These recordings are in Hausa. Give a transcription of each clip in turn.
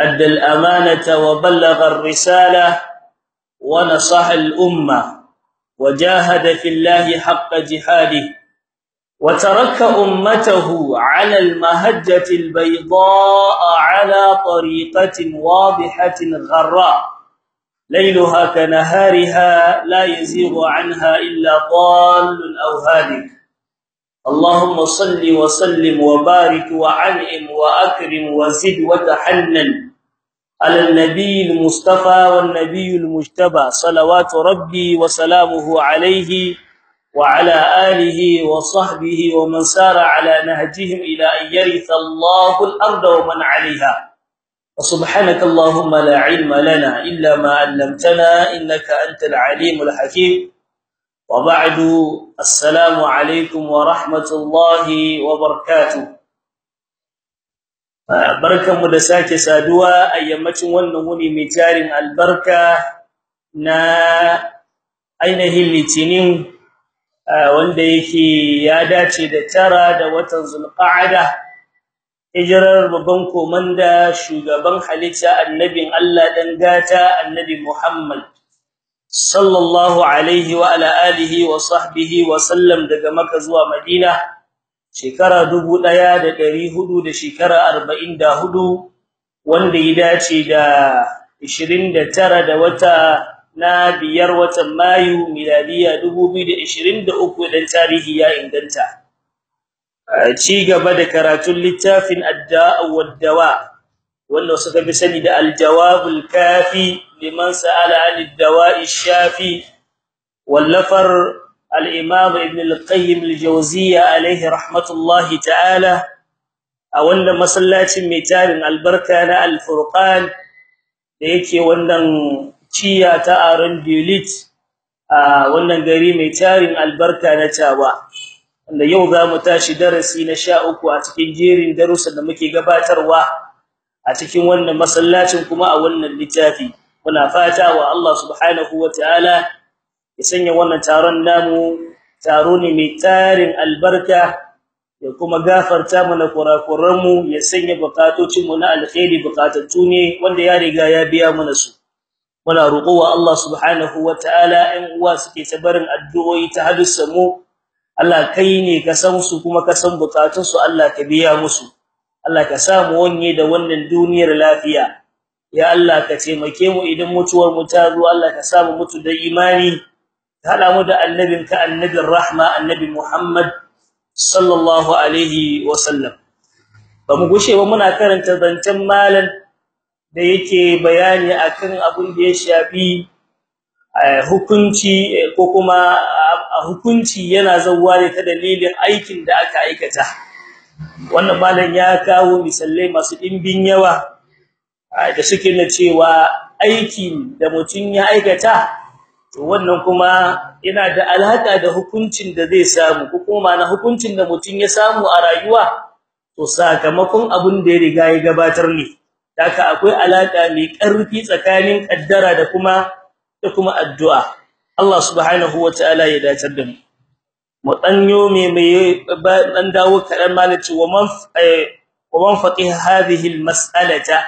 أدى الأمانة وبلغ الرسالة ونصح الأمة وجاهد في الله حق جهاده وترك أمته على المهجة البيضاء على طريقة واضحة غراء. ليلها كنهارها لا يزيغ عنها إلا ضال أو هالك اللهم صل وسلم وبارك وعنعم وأكرم وزد وتحنن. على النبي المصطفى والنبي المجتبى صلوات ربي وسلامه عليه وعلى آله وصحبه ومن سار على نهجهم إلى أن يرث الله الأرض ومن عليها. وسبحانك اللهم لا علم لنا إلا ما علمتنا إنك أنت العليم الحكيم. وبعد السلام عليكم ورحمة الله وبركاته. Barkanmu da sake saduwa a yammacin wannan wuni mai tarin albarka na ainihin litinin wanda yake ya dace da tara da watan zulqa'ada hijirar babban komanda shugaban halitta annabin Allah dan gata annabi Muhammad sallallahu alaihi wa ala alihi wa sahbihi wa sallam daga Makka zuwa Madina. Shekara 1400 da shekara 44 wanda ya dace da 29 da wata na biyar watan Mayu miladiya 2023 dan tarihi ya inganta. Ci gaba da karatun littafin adda'a wad-dawa wanda suka bi sani da al-jawabul kafi liman sa'ala 'anid-dawa'i shafi wallafar al-imam ibn al-qayyim al-jawziyya alayhi rahmatullahi ta'ala a wanda masallacin mai tarin albarka na al-furqan da yake wannan ciya ta aron dilit a wannan gari mai tarin albarka na Tawa wanda yau za mu tashi darasi na 13 a cikin jerin darussan da muke gabatarwa a cikin wannan masallacin kuma a wannan littafi muna fata wa Allah subhanahu wataala ya sanya wannan taron namu taro ne mai tarin albarka ya kuma gafarta mana kurakuranmu ya sanya bukatocin mu na alkhairi bukatattu ne wanda ya riga ya biya mana su. Muna roƙowa Allah subhanahu wataala in uwa suke tabarin addu'o'i ta hadussa mu Allah kai ne ka san su kuma ka san bukatun su Allah ka biya musu. Allah ka sa mu wanye da wannan duniyar lafiya. Ya Allah ka taimake mu idan mutuwar mu ta zo Allah ka sa mu mutu da imani. Hada mu da annabinka annabin rahma annabi Muhammad sallallahu alaihi wasallam. Ba mu gushe ba muna karanta zancen malan da yake bayani akan abin da ya shafi hukunci ko kuma hukunci yana zawwa ne ta dalilin aikin da aka aikata. Wannan malam ya kawo misalai masu dimbin yawa da suke na cewa aikin da mutun ya aikata to wannan kuma yana da alaka da hukuncin da zai samu ko kuma na hukuncin da mutun ya samu a rayuwa to sakamakon abin da ya riga ya gabatar ne. Haka akwai alaka mai ƙarfi tsakanin kaddara da kuma da kuma addu'a. Allah subhanahu wataala ya dace da mu. Mu danyo me mai dan dawo kadan malaci wa man wa man faqih hadhihi almas'alata?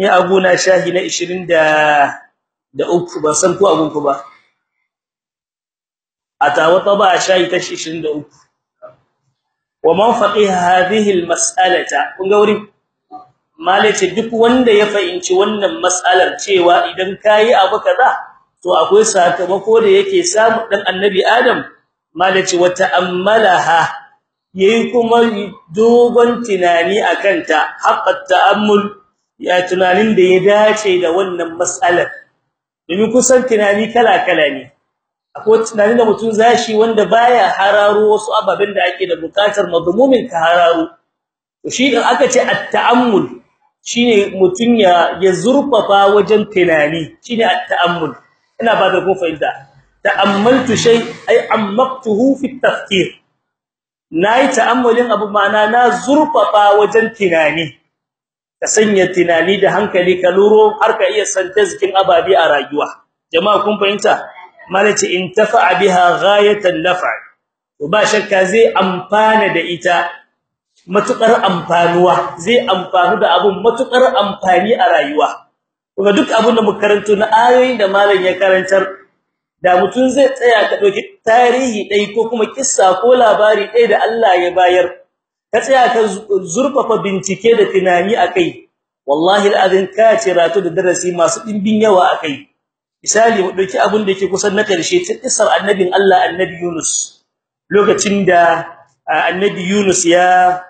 Ni aguna shahi na 20 da da uku ba san ko abun ku ba. Atawa taba shahi ta 23 wa man faqih hadhihi almas'alata kun wurin? Malace duk wanda ya fahimci wannan mas'alar cewa idan kai abu kaza to akwai sakamako da yake samu dan annabi adam. Malace wa ta'ammalaha yayi kuma dogon tunani akan ta haqqat ta'ammul ya tunanin da ya dace da wannan mas'alar. Domin kusan tunani kala kala ne. Akwai tunani da mutum zashi wanda baya hararo wasu ababen da ake da buƙatar mazmumin ka hararo. To shi din aka ce at-ta'ammul shine mutun ya ya zurfafa wajen tunani. Shine at-ta'ammul. Ina ba da kun fahimta. Ta'ammaltu shay ay ammaktuhu fi at-tafkir. Nayi ta'ammulin abu ma'ana na zurfafa wajen tunani. Ka sanya tunani da hankali ka luro har ka iya santa zikin ababi a rayuwa. Jama'a kun fahimta? Malaci intafa biha ghayatan naf'a to ba shakka zai amfana da ita matuƙar amfanuwa zai amfanu da abun matuƙar amfani a rayuwa. Kuma duk abun da muka karanto na ayoyin da malam ya karantar da mutun zai tsaya ka ɗauki tarihi dai ko kuma kissa ko labari dai da Allah ya bayar ka tsaya ka zurfafa bincike da tunani akai wallahi alazin ka ciratu da darasi masu dimbin yawa akai misali mu ɗauki abun da yake kusan na ƙarshe ta kissar annabin Allah annabi Yunus. Lokacin da annabi Yunus ya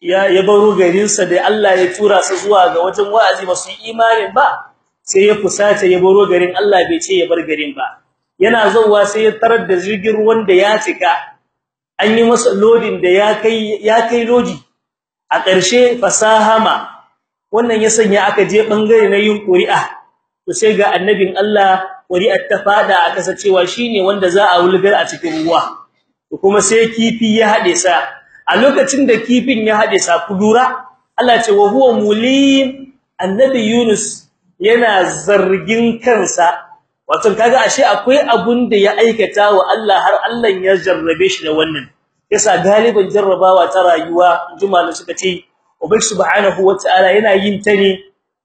ya ya baro garinsa da Allah ya tura sa zuwa ga wajen wa'azi ba su imanin ba sai ya fusace ya baro garin. Allah bai ce ya bar garin ba. Yana zuwa sai ya tarar da jirgin ruwan da ya cika. An yi masa loading da ya kai ya kai lodi. A ƙarshe fasahama wannan ya sanya aka je ɓangare na yin ƙuri'a. To sai ga annabin Allah ƙuri'ar ta fada aka sacewa shine wanda za a wulgar a cikin ruwa. Kuma sai kifi ya hade sa. A lokacin da kifin ya hade sa kudura Allah ce wa huwa mulim. Annabi Yunus yana zargin kansa. Wato kaga ashe akwai abun da ya aikata wa Allah har Allah ya jarrabe shi da wannan. Yasa galiban jarrabawa ta rayuwa juma'a suka ce ubai subhanahu wataala yana yin ta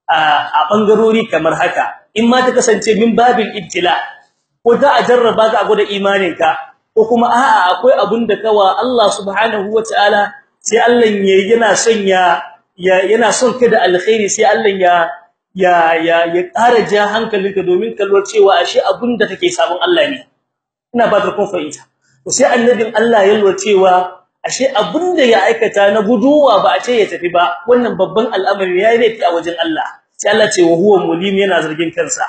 a bangarori kamar haka. In ma ta kasance min babil ibtila ko da a jarraba ka a gwada imaninka ko kuma a'a akwai abun da kawa Allah subhanahu wataala sai Allah yana son ya yana son ka da alkhairi sai Allah ya ya ya ya ƙara ja hankalinka domin kalwar cewa ashe abun da kake sabon Allah ne. Ina ba ta kun fahimta. To sai annabin Allah ya lura cewa ashe abun da ya aikata na guduwa ba a ce ya tafi ba wannan babban al'amari yayi laifi a wajen Allah. Sai Allah ce wa huwa mulim yana zargin kansa.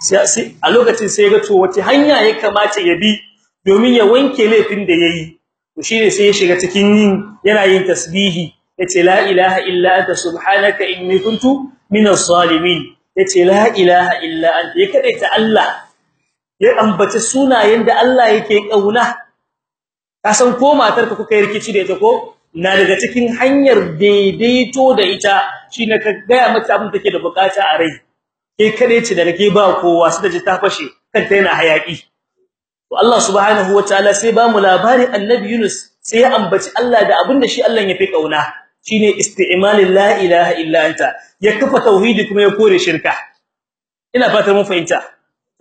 Sai a lokacin sai ga to wace hanya ya kamata ya bi domin ya wanke laifin da yayi to shine sai ya shiga cikin yin yana yin tasbihi. Yace la ilaha illa anta subhanaka inni kuntu minas zalimin ya ce la ilaha illa anta. Ya kadaita Allah. Ya ambaci sunayen da Allah yake ƙauna kasan ko matarka kuka yi rikici da ita ko? Na daga cikin hanyar daidaito da ita shine ka ga mata abin take da buƙata a rai. Kai kade ce daga ke ba kowa sai da ji ta fashe kanta yana hayaki to Allah subhanahu wataala sai ba mu labarin annabi Yunus sai ya ambaci Allah da abin da shi Allah ya fi ƙauna shine isti'malin la ilaha illa anta ya kafa tauhidi kuma ya kore shirka. Ina fatan mun fahimta.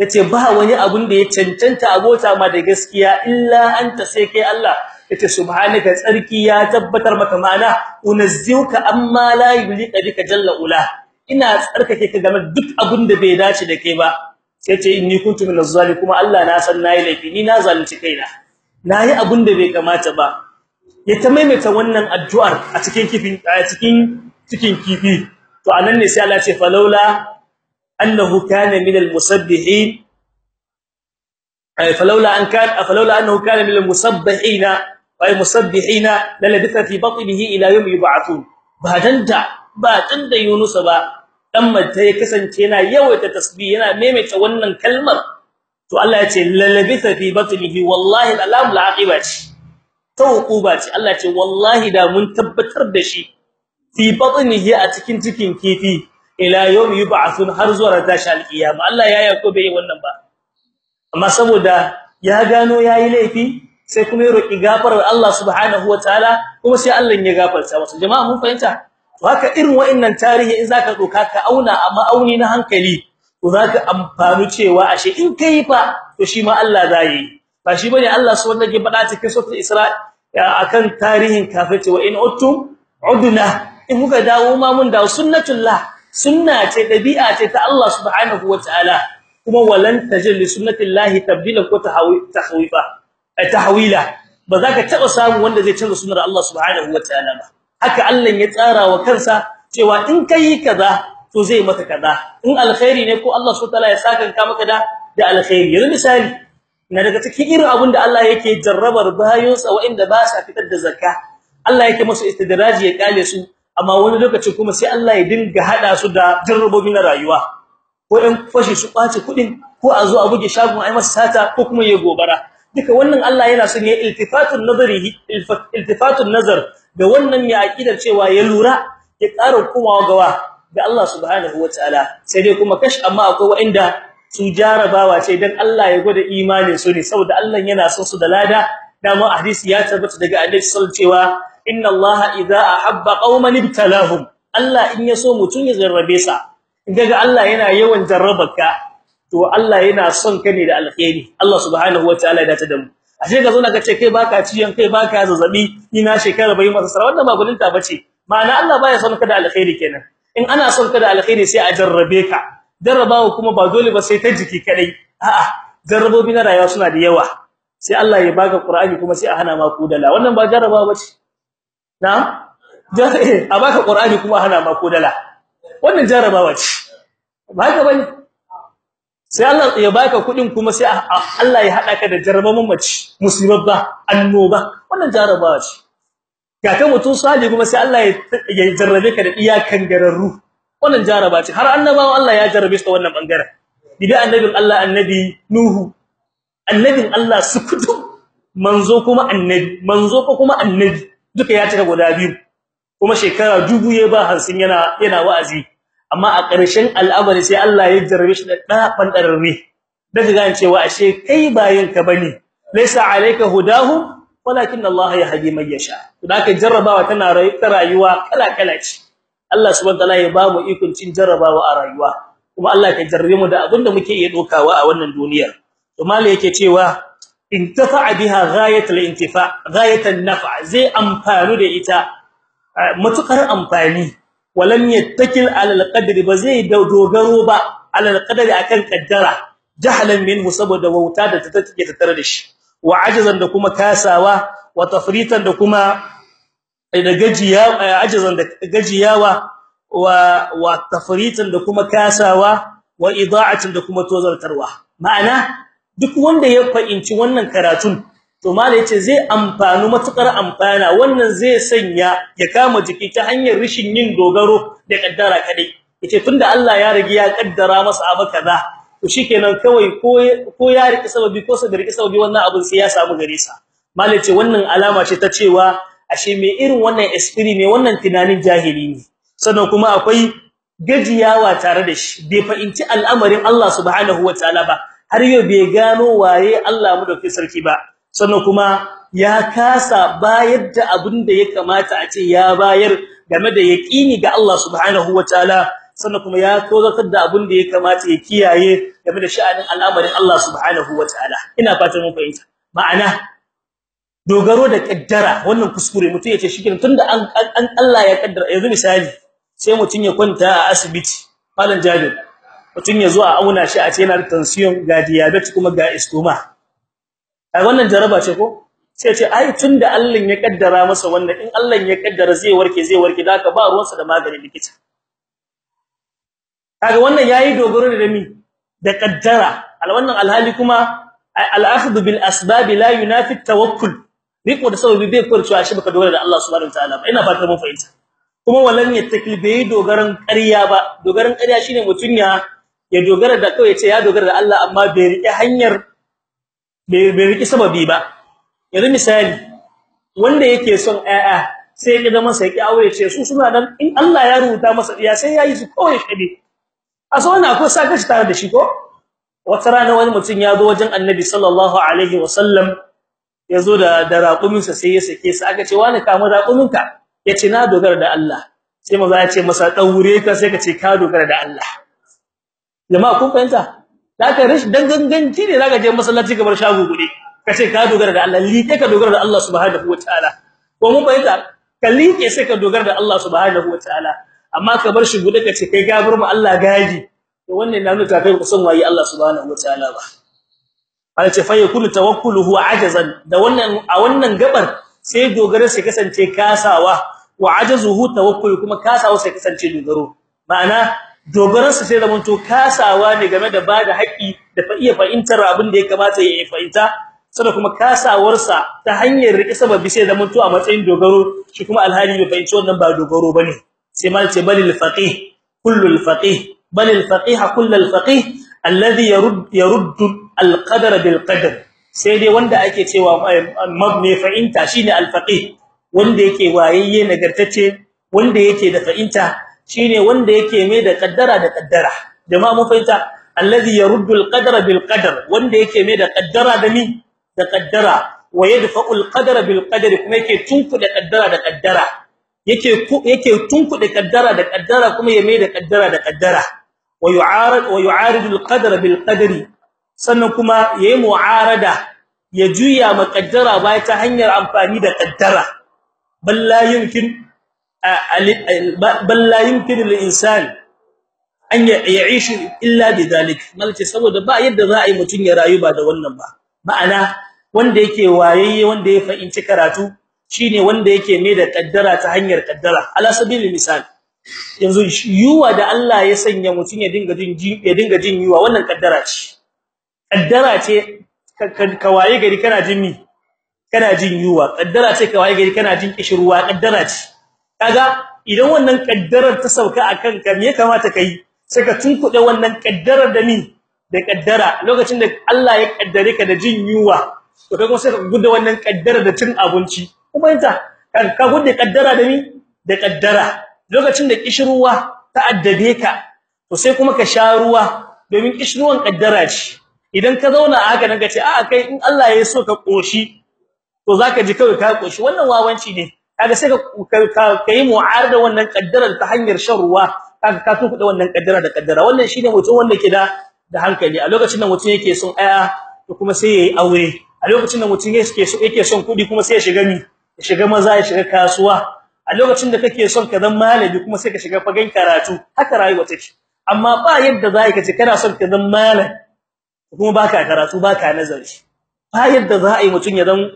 Ya ce ba wani abun da ya cancanta abota ma da gaskiya illa anta sai kai Allah. Yace subhanaka tsarki ya tabbatar maka ma'ana unazziuka amma la yulika bika jalla ula. Ina tsarkake ka game duk abun da bai dace da kai ba. Sai ce inni kuntu minaz zalim kuma Allah na san na yi laifi ni na zalunci kaina. Nayi abun da bai kamata ba. Ya ta maimaita wannan addu'ar a cikin kifin a cikin cikin kifi. To a nan ne sai Allah ya ce falaula annahu kana min almusabbihin ay falaula an kana falaula annahu kana min almusabbihin ay musabbihin lalabitha fi batnihi ila yawm yub'athun ba dan da ba dan da Yunus dan mata ya kasance yana yawaita tasbih yana maimaita wannan kalmar to Allah ya ce lalabitha fi batnihi wallahi alam la'aqibati tawquba ce Allah ce wallahi da mun tabbatar da shi fi batnihi a cikin cikin kifi ila yawm yub'athun har zuwa tashi alqiyama Allah ya yako bai wannan ba. Amma saboda ya gano yayi laifi sai kuma ya roki gafarar Allah subhanahu wataala kuma sai Allah ya gafarta masa. Jama'a mun fahimta? Haka irin wa'annan tarihi in zaka doka ka auna a ma'auni na hankali to zaka amfani cewa ashe in kai fa to shi ma Allah zai ba shi ba ne Allah subhanahu wataala ya faɗa cikin suratul Isra akan tarihin kafirci wa in uttum udna in muka dawo ma mun dawo sunnatullah. Sunna ce dabi'a ce ta Allah subhanahu wataala kuma walan tajil li sunnatillahi tabdila ko tahwifa tahwila ba za ka taba samu wanda zai canza sunnar Allah subhanahu wataala ba. Haka Allah ya tsara wa kansa cewa in kai kaza to zai maka kaza. In alkhairi ne ko Allah subhanahu wataala ya saka ka maka da da alkhairi. Yanzu misali na daga cikin irin abin da Allah yake jarrabar bayonsa waɗanda ba sa fitar da zakka. Allah yake musu istidraji ya kale su. Amma wani lokaci kuma sai Allah ya dinga hada su da jarrabobi na rayuwa. Ko ɗan fashi su ƙwace kuɗin ko a zo a buge shagon ai masa sata ko kuma ya gobara. Duka wannan Allah yana son ya iltifatun nazari iltifatun nazar da wannan ya akidar cewa ya lura ya ƙara komawa gawa ga Allah subhanahu wataala sai dai kuma kash amma akwai wa'inda su jarabawa ce dan Allah ya gwada imanin su ne saboda Allah yana son su da lada. Dama hadisi ya tabbata daga Annabi sallallahu cewa inna Allah idza ahabba qauman ibtalahum. Allah in yaso mutun ya zarrabe sa. Kaga Allah yana yawan jarrabaka to Allah yana son ka ne da alkhairi Allah subhanahu wataala ya dace da mu. Ashe ga zo na kace kai baka ciyan kai baka zazzaɓi ina shekara bai masa sara. Wannan ba gulinta bace ma'ana Allah baya son ka da alkhairi kenan. In ana son ka da alkhairi sai a jarrabe ka. Jarrabawa kuma ba dole ba sai ta jiki kadai a'a jarrabobi na rayuwa suna da yawa. Sai Allah ya baka Qur'ani kuma sai a hana ma kudala wannan ba jarrabawa bace na'am? A baka Qur'ani kuma hana ma kudala wannan jarrabawa ce. Ba haka ba ne? Sai Allah ya baka kuɗin kuma sai Allah ya hada ka da jarrabawan mace musibabba annoba. Wannan jarrabawa ce. Kaka mutun sali kuma sai Allah ya jarrabe ka da iyakan gararru. Wannan jarraba ce. Har annabawa Allah ya jarrabe su wannan ɓangaren idan annabin Allah annabi nuhu. Annabin Allah sukutu manzo kuma annabi manzo ko kuma annabi. Duka ya cika guda biyu. Kuma shekara dubu ya ba hansin yana yana wa'azi. Amma a ƙarshen al'amari sai Allah ya jarrabe shi da ɗaban ɗararre daga gane cewa ashe kai bayin ka ba ne laysa alayka hudahu walakin Allah yahdi man yasha to da ka jarrabawa tana rayuwa kala kala ce. Allah subhanahu wataala ya ba mu ikon cin jarrabawa a rayuwa. Kuma Allah ka jarrabe mu da abin da muke iya dokawa a wannan duniyar. To mallai yake cewa intafa biha ghayatul intifa ghayatul naf'a zai amfanu da ita matuƙar amfani walam yattakil ala alqadri ba zai dogaro ba ala alqadri akan kaddara jahlan minhu saboda wauta da ta take tattare da shi wa ajazan da kuma kasawa wa tafritan da kuma da gajiya ajazan da gajiyawa wa wa tafritan da kuma kasawa wa ida'atin da kuma tozartarwa ma'ana duk wanda ya fahimci wannan karatun to malai ya ce zai amfanu matuƙar amfana. Wannan zai sanya ya kama jiki ta hanyar rishin yin dogaro da kaddara kadai ya ce tunda Allah ya rigi ya kaddara masa abu kaza to shikenan kawai ko ya riki sababi ko sa riki sababi wannan abin sai ya samu gare sa. Malai ya ce wannan alama ce ta cewa ashe me irin wannan esprit me wannan tunanin jahili ne. Sannan kuma akwai gajiyawa tare da shi. Bai fahimci al'amarin Allah subhanahu wataala ba. Har yau bai gano waye Allah mu da sarki ba. Sannan kuma ya kasa bayar da abin da ya kamata a ce ya bayar game da yaqini ga Allah subhanahu wataala sannan kuma ya tozartar da abin da ya kamata ya kiyaye game da sha'anin al'amarin Allah subhanahu wataala ina fatan mun fahimta. Ma'ana dogaro da kaddara wannan kuskure mutum ya ce shikin tunda an Allah ya kaddara yanzu misali sai mutum ya kwanta a asibiti malam jabir mutum ya zo a auna shi a ce yana da tension ga diabetes kuma ga istoma. Ai wannan jaraba ce ko? Sai ce ai tunda Allah ya kaddara masa wannan in Allah ya kaddara zai warke zai warke da haka ba ruwansa da maganin likita. Kaga wannan yayi dogaro da mi da kaddara. Al wannan alhali kuma al-akhdhu bil asbab la yunafi at-tawakkul riko da sababi bai kurcewa shi baka dogara da Allah subhanahu wataala ba. Ina fatan mun fahimta. Kuma wallan yattakil bai dogaran ƙarya ba. Dogaran ƙarya shine mutun ya ya dogara da kai ya dogara da Allah amma bai riƙe hanyar bai riƙe sababi ba. Yanzu misali wanda yake son ƴaƴa sai ya zama sai ya aure ce su suna dan in Allah ya rubuta masa diya sai yayi su kawai shade aso wannan akwai saka shi tare da shi ko? Wata rana wani mutum ya zo wajen Annabi sallallahu alaihi wasallam ya zo da da raƙuminsa sai ya sake sa aka ce wani kama raƙuminka? Yace na dogara da Allah. Sai maza ya ce masa daure ka sai ka ce ka dogara da Allah. Jama'a kun fahimta? Zaka rish dan ganganci ne zaka je masallaci gabar shago gude kace ka dogara da Allah liƙe ka dogara da Allah subhanahu wataala ko mun fahimta? Ka liƙe sai ka dogara da Allah subhanahu wataala amma ka bar shi gude kace kai gabar mu Allah gaji to wannan na nuna kai ku san waye Allah subhanahu wataala ba. Ana fa yakunu tawakkuluhu ajazan. Da wannan a wannan gabar sai dogara sai kasance kasawa. Wa ajazuhu tawakkul kuma kasawa sai kasance dogaro. Ma'ana dogaransa sai zamanto kasawa ne game da ba da haƙi da fa iya fahimtar abin da ya kamata ya fahimta sada kuma kasawarsa ta hanyar riƙe sababi sai mutu a matsayin dogaro shi kuma alhali bai fahimci wannan ba dogaro ba ne sai mal ce balil faqih kullu al faqih balil faqih kullu al faqih alladhi yarud yarud al qadar. Bil sai dai wanda ake cewa mabni fa'inta shine al faqih wanda yake wayayye nagartacce wanda yake da fa'inta shine wanda yake mai da kaddara da kaddara. Jama'a mun fahimta? Alladhi yaruddu alqadara bilqadar. Wanda yake mai da kaddara da ni? Da kaddara. Wa yadfa'u alqadara bilqadari kuma yake tunkuda kaddara da kaddara. Yake yake tunkuda kaddara da kaddara kuma ya mai da kaddara da kaddara. Wa yu'arid wa yu'aridu alqadara bilqadari. Sannan kuma yayi mu'arada ya juya ma kaddara bai ta hanyar amfani da kaddara. Bal yumkin bal la yumkin lil-insan an ya'ishu illa bidhalik malce saboda ba yadda za a yi mutun ya rayu ba da wannan ba. Ma'ana wanda yake wayayye wanda ya fahimci karatu shine wanda yake mai da kaddara ta hanyar kaddara. Ala sabili misal yanzu yuwa da Allah ya sanya mutun ya dinga jin ya dinga jin yuwa wannan kaddara ce. Kaddara ce ka waye gari kana jin mi? Kana jin yuwa. Kaddara ce ka waye gari kana jin kishirwa kaddara ce. Kaga idan wannan kaddarar ta sauka akan ka me kamata kai sai ka tunkuɗe wannan kaddarar da ni da kaddara lokacin da Allah ya kaddare ka da jin yuwa to kai kuma sai ka gudu wannan kaddara da cin abinci. Kuma yanta ka gudu kaddara da ni da kaddara lokacin da kishruwa ta addabe ka to sai kuma ka sha ruwa domin kishruwan kaddara ce. Idan ka zauna a haka nan ka ce a kai in Allah ya so ka koshi to zaka ji kawai ka koshi wannan wawanci ne. Kaga sai ka kai mu'arada wannan kaddarar ta hanyar shan ruwa. Kaga ka tuku da wannan kaddara da kaddara wannan shine mutum wanda ke da da hankali. A lokacin da mutum yake son aya to kuma sai yayi aure. A lokacin da mutum yake so yake son kuɗi kuma sai ya shiga ni ya shiga maza ya shiga kasuwa. A lokacin da kake son ka zama malami kuma sai ka shiga fagen karatu. Haka rayuwa take. Amma ba yadda za ka ce kana son ka zama malami kuma baka karatu baka nazari. Ba yadda za a yi mutum ya zama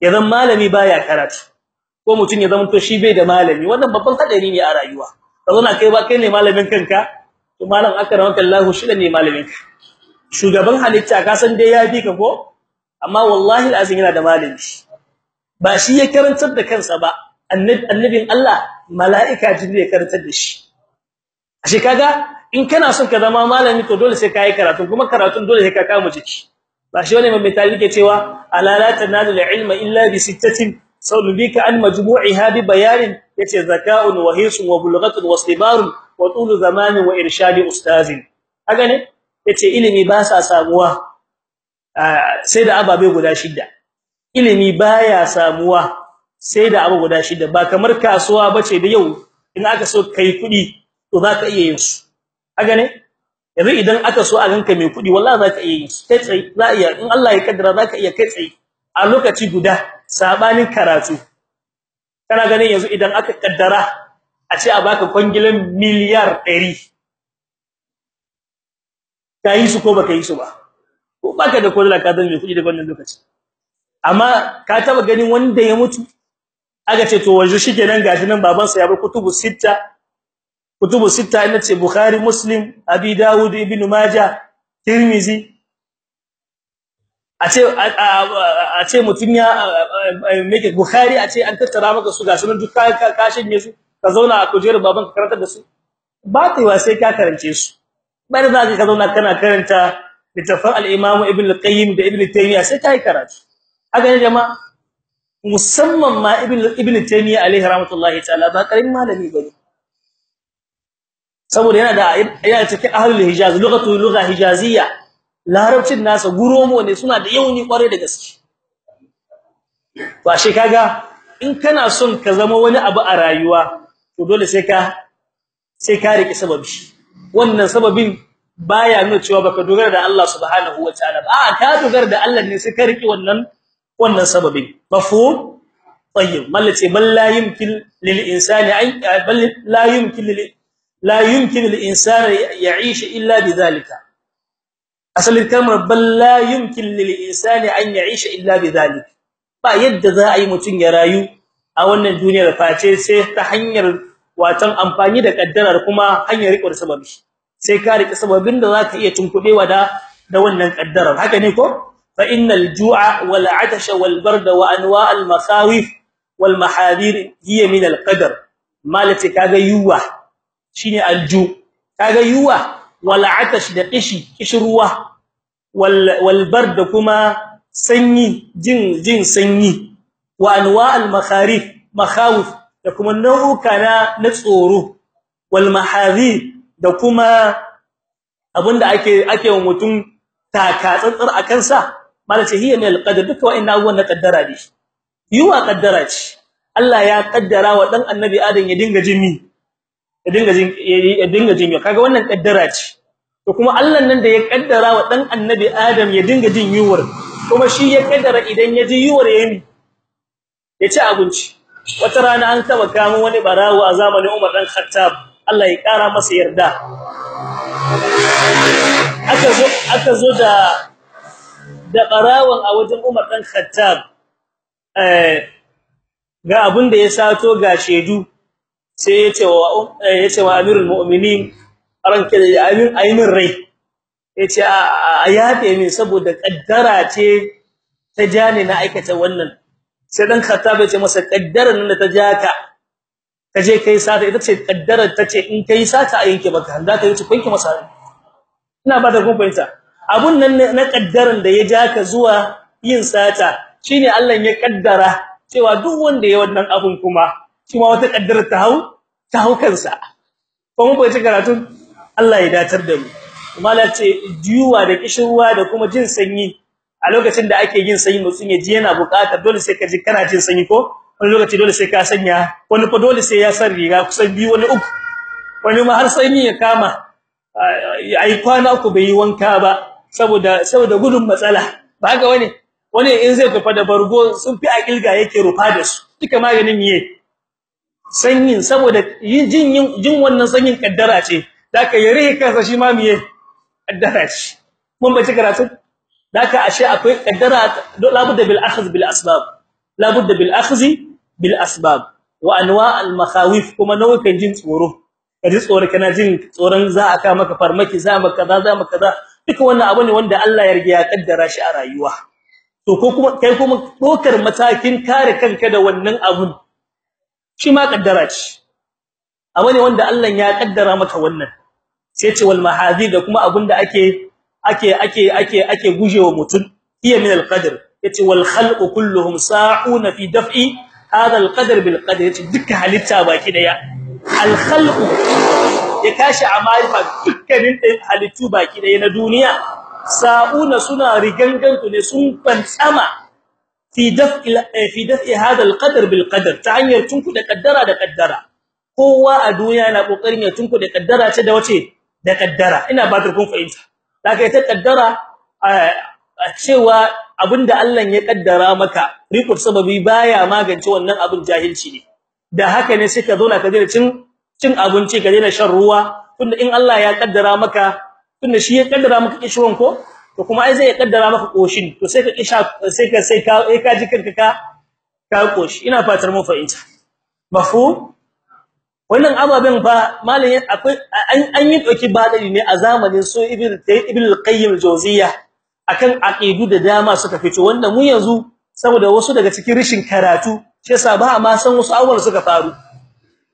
ya zama malami baya karatu. Ko mutum ya zama to shi bai da malami. Wannan babban hadari ne a rayuwa. Kazauna kai ba kai ne malamin kanka to malam akramaka Allah shi ne malamin ka. Shugaban halitta ka san dai ya bi ka ko? Amma wallahi alazim yana da malami. Ba shi ya karantar da kansa ba. Annabin Allah mala'ika jibril ya karantar da shi. Ashe kaga in kana son ka zama malami to dole sai kai karatu kuma karatun dole sai ka kama jiki. Ba shi wani mai talibi ke cewa ala la tanalu ilma illa bi sittatin saulubika an majmu'iha bi bayanin ya ce zaka'un wa hisun wa bulghatun wa istibarun wa tulu zamanin wa irshadi ustazin. Kaga ne ya ce ilimi ba sa samuwa sai da ababe guda shida ilimi baya samuwa sai da kamar kasuwa bace da yau in aka so kai kuɗi to zaka iya yin su. Kaga ne yanzu idan aka so a ganka mai kuɗi wallahi zaka iya yin su. Kai tsaye za iya in Allah ya kaddara zaka iya kai tsaye a lokaci guda. Sabanin karatu. Kana ganin yanzu idan aka kaddara a ce a baka kwangilan miliyar 100 kai su ko baka yi su ba? Ko baka da kodala ka zama kuɗi da wannan lokaci? Amma ka taba ganin wanda ya mutu? Aka ce to waje shikenan gashi nan babansa ya bar kutubu sita kutubu sita ina ce bukhari muslim abi daud ibn majah tirmizi. A ce a ya make bukhari a ce an tattara maka su gashi nan duk ka ka shanye su ka zauna a kujerar baban ka karanta da su. Ba kai wa sai ka karance su. Bar za ka zauna kana karanta littafin al-imam ibn al-qayyim da ibn taymiyyah sai kai karatu. Haka ne jama'a? Musamman ma ibn ibn taymiyyah alaihi rahmatullahi ta'ala ba karin malami ba ne saboda yana da yana cikin ahlul hijaz lughatu lugha hijaziyya. Larabcin nasa guromo ne suna da yauni kware da gaske. To ashe kaga in kana son ka zama wani abu a rayuwa to dole sai ka sai ka riƙe sababi wannan sababin baya nuna cewa baka dogara da Allah subhanahu wataala ba. A ka dogara da Allah ne sai ka riƙe wannan wannan sababin. Mafhum? Tayyib. Mallace bal la lil insani ay bal la yumkin la yumkin lil insani ya'ish illa bidhalika asalin kalmar bal la yumkin lil insani an ya'ish illa bidhalika ba yadda za a yi mutun ya rayu a wannan duniyar face sai ta hanyar watan amfani da kaddarar kuma hanyar riƙon sababi. Sai ka riƙe sababin da zaka iya tunkudewa da da wannan kaddarar. Haka ne ko? Fa innal ju'a wal 'atasha wal barda wa anwa' al makhawif wal mahadir hiya min al qadar. Malati kaga yuwa shine alju. Kaga yuwa wal 'atash da kishi kishruwa wal wal barda kuma sanyi jin jin sanyi wa anwa' al makharif makhawif da kuma nau'uka na na tsoro wal mahadir da kuma abin da ake ake wa mutum taka tsantsar akan sa malace hiya min alqadar duka wa'annan abubuwan na kaddara ne yuwa kaddara ce. Allah ya kaddara wa dan annabi adam ya dinga jimi ya dinga jin ya dinga jin kaga wannan kaddara ce. To kuma Allah nan da ya kaddara wa dan annabi adam ya dinga jin yuwar kuma shi ya kaddara idan ya ji yuwar yayi ya ci abinci. Wata rana an taba kamo wani barawo a zamanin Umar dan Khattab. Allah ya kara masa yarda. Aka zo aka zo da da barawon a wajen Umar dan Khattab. Eh ga abin da ya sato ga shedu sai ya ce wa ya ce wa amirul mu'minin ranke da amin ainin rai. Yace a yafe min saboda kaddara ce ta jani na aikata wannan. Sai dan Khattab ya ce masa kaddaran nan da ta jaka kaje kai sata. Ita ce kaddarar tace in kai sata a yanke maka handa ta ya ce kunki masa ina ba da gumbayinta abun nan na kaddaran da ya ja ka zuwa yin sata shine Allah ya kaddara cewa duk wanda ya wannan abun kuma shi ma wata kaddara ta hau ta hau kansa. Ko mun bai karatu Allah ya datar da mu. Kuma la ce juwa da kishirwa da kuma jin sanyi. A lokacin da ake yin sanyi mutsun ya ji yana buƙatar dole sai ka ji kana jin sanyi ko? Wani lokaci dole sai ka sanya wani fa dole sai ya san riga kusan biyu wani uku. Wani ma har sanyi ya kama. Ai kwana uku bai yi wanka ba saboda saboda gudun matsala. Ba ga wani wani in zai tafi da bargo sun fi akilga yake rufa da su. Duka maganin miye? Sanyin saboda jin jin wannan sanyin kaddara ce. Daka yare kansa shi ma miye? Kaddara ce. Mun bace karatu? Daka ashe akwai kaddara labudda bil akhz bil asbab. Labudda bil akhz bil asbab. Wa anwa al makhawif kuma nau'ikan jin tsoro? Kaji tsoro kana jin tsoron za a ka maka farmaki za maka kaza za maka kaza. Duka wannan abu ne wanda Allah ya riga ya kaddara shi a rayuwa. To ko kuma kai kuma dokar matakin kare kanka da wannan abun shi ma kaddara ce. Abu ne wanda Allah ya kaddara maka wannan. Sai ce wal mahadi da kuma abun da ake ake ake ake ake gujewa mutum. Iya min al qadar ya ce wal khalqu kulluhum sa'una fi daf'i hadha al qadar bil qadar ya ce duka halitta baki ɗaya. Al khalqu ya kashi amalifa dukkanin halittu baki ɗaya na duniya. Sa'una suna rigangantu ne sun fantsama. Fi daf'i fi daf'i hadha al qadar bil qadar ta hanyar tunku da kaddara da kaddara kowa a duniya yana ƙoƙarin ya tunku da kaddara ce da wace da kaddara ina ba ta kun fahimta daga ita kaddara cewa abin da Allah ya kaddara maka rikut sababi baya magance wannan abin jahilci ne da haka ne sai ka zauna ka daina cin cin abinci ka daina shan ruwa tunda in Allah ya kaddara maka tunda shi ya kaddara maka kishirwan ko to kuma ai zai kaddara maka koshin to sai ka kisha sai ka sai ka eh ka ji kanka ka ka koshi. Ina fatar mun fahimta. Mafhum? Wannan ababen fa malamin akwai an yi doki badali ne a zamanin su ibn ibn al-qayyim al-jawziyya akan aqidu da dama suka fito. Wanda mu yanzu saboda wasu daga cikin rishin karatu shi yasa ba ma san wasu abubuwan suka faru.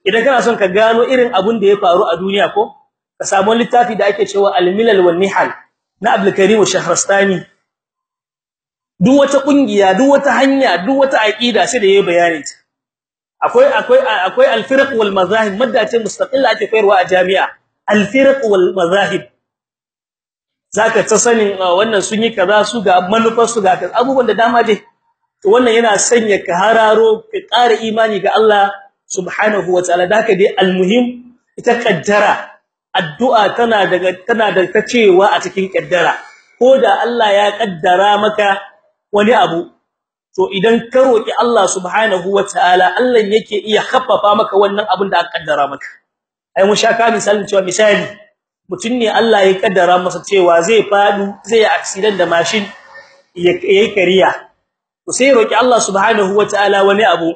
Idan kana son ka gano irin abun da ya faru a duniya ko ka samu littafi da ake cewa al-milal wan nihal na Abdul Karim Shahrastani. Duk wata ƙungiya duk wata hanya duk wata aqida sai da yayi bayani akwai akwai akwai al-firq wal mazahib madda ce mustaqilla ake koyarwa a jami'a. Al-firq wal mazahib. Zaka ta sanin wannan sun yi kaza su ga manufar su ga abubuwan da dama dai. To wannan yana sanya ka hararo ka ƙara imani ga Allah subhanahu wataala da haka dai al-muhim ita kaddara addu'a tana daga tana da tacewa a cikin kaddara ko da Allah ya kaddara maka wani abu to idan ka roki Allah subhanahu wataala Allah yake iya khaffafa maka wannan abin da aka kaddara maka. Ai mun shaka misalin cewa misali mutun ne Allah ya kaddara masa cewa zai fadu zai accident da mashin yayi kariya. To sai roki Allah subhanahu wataala wani abu.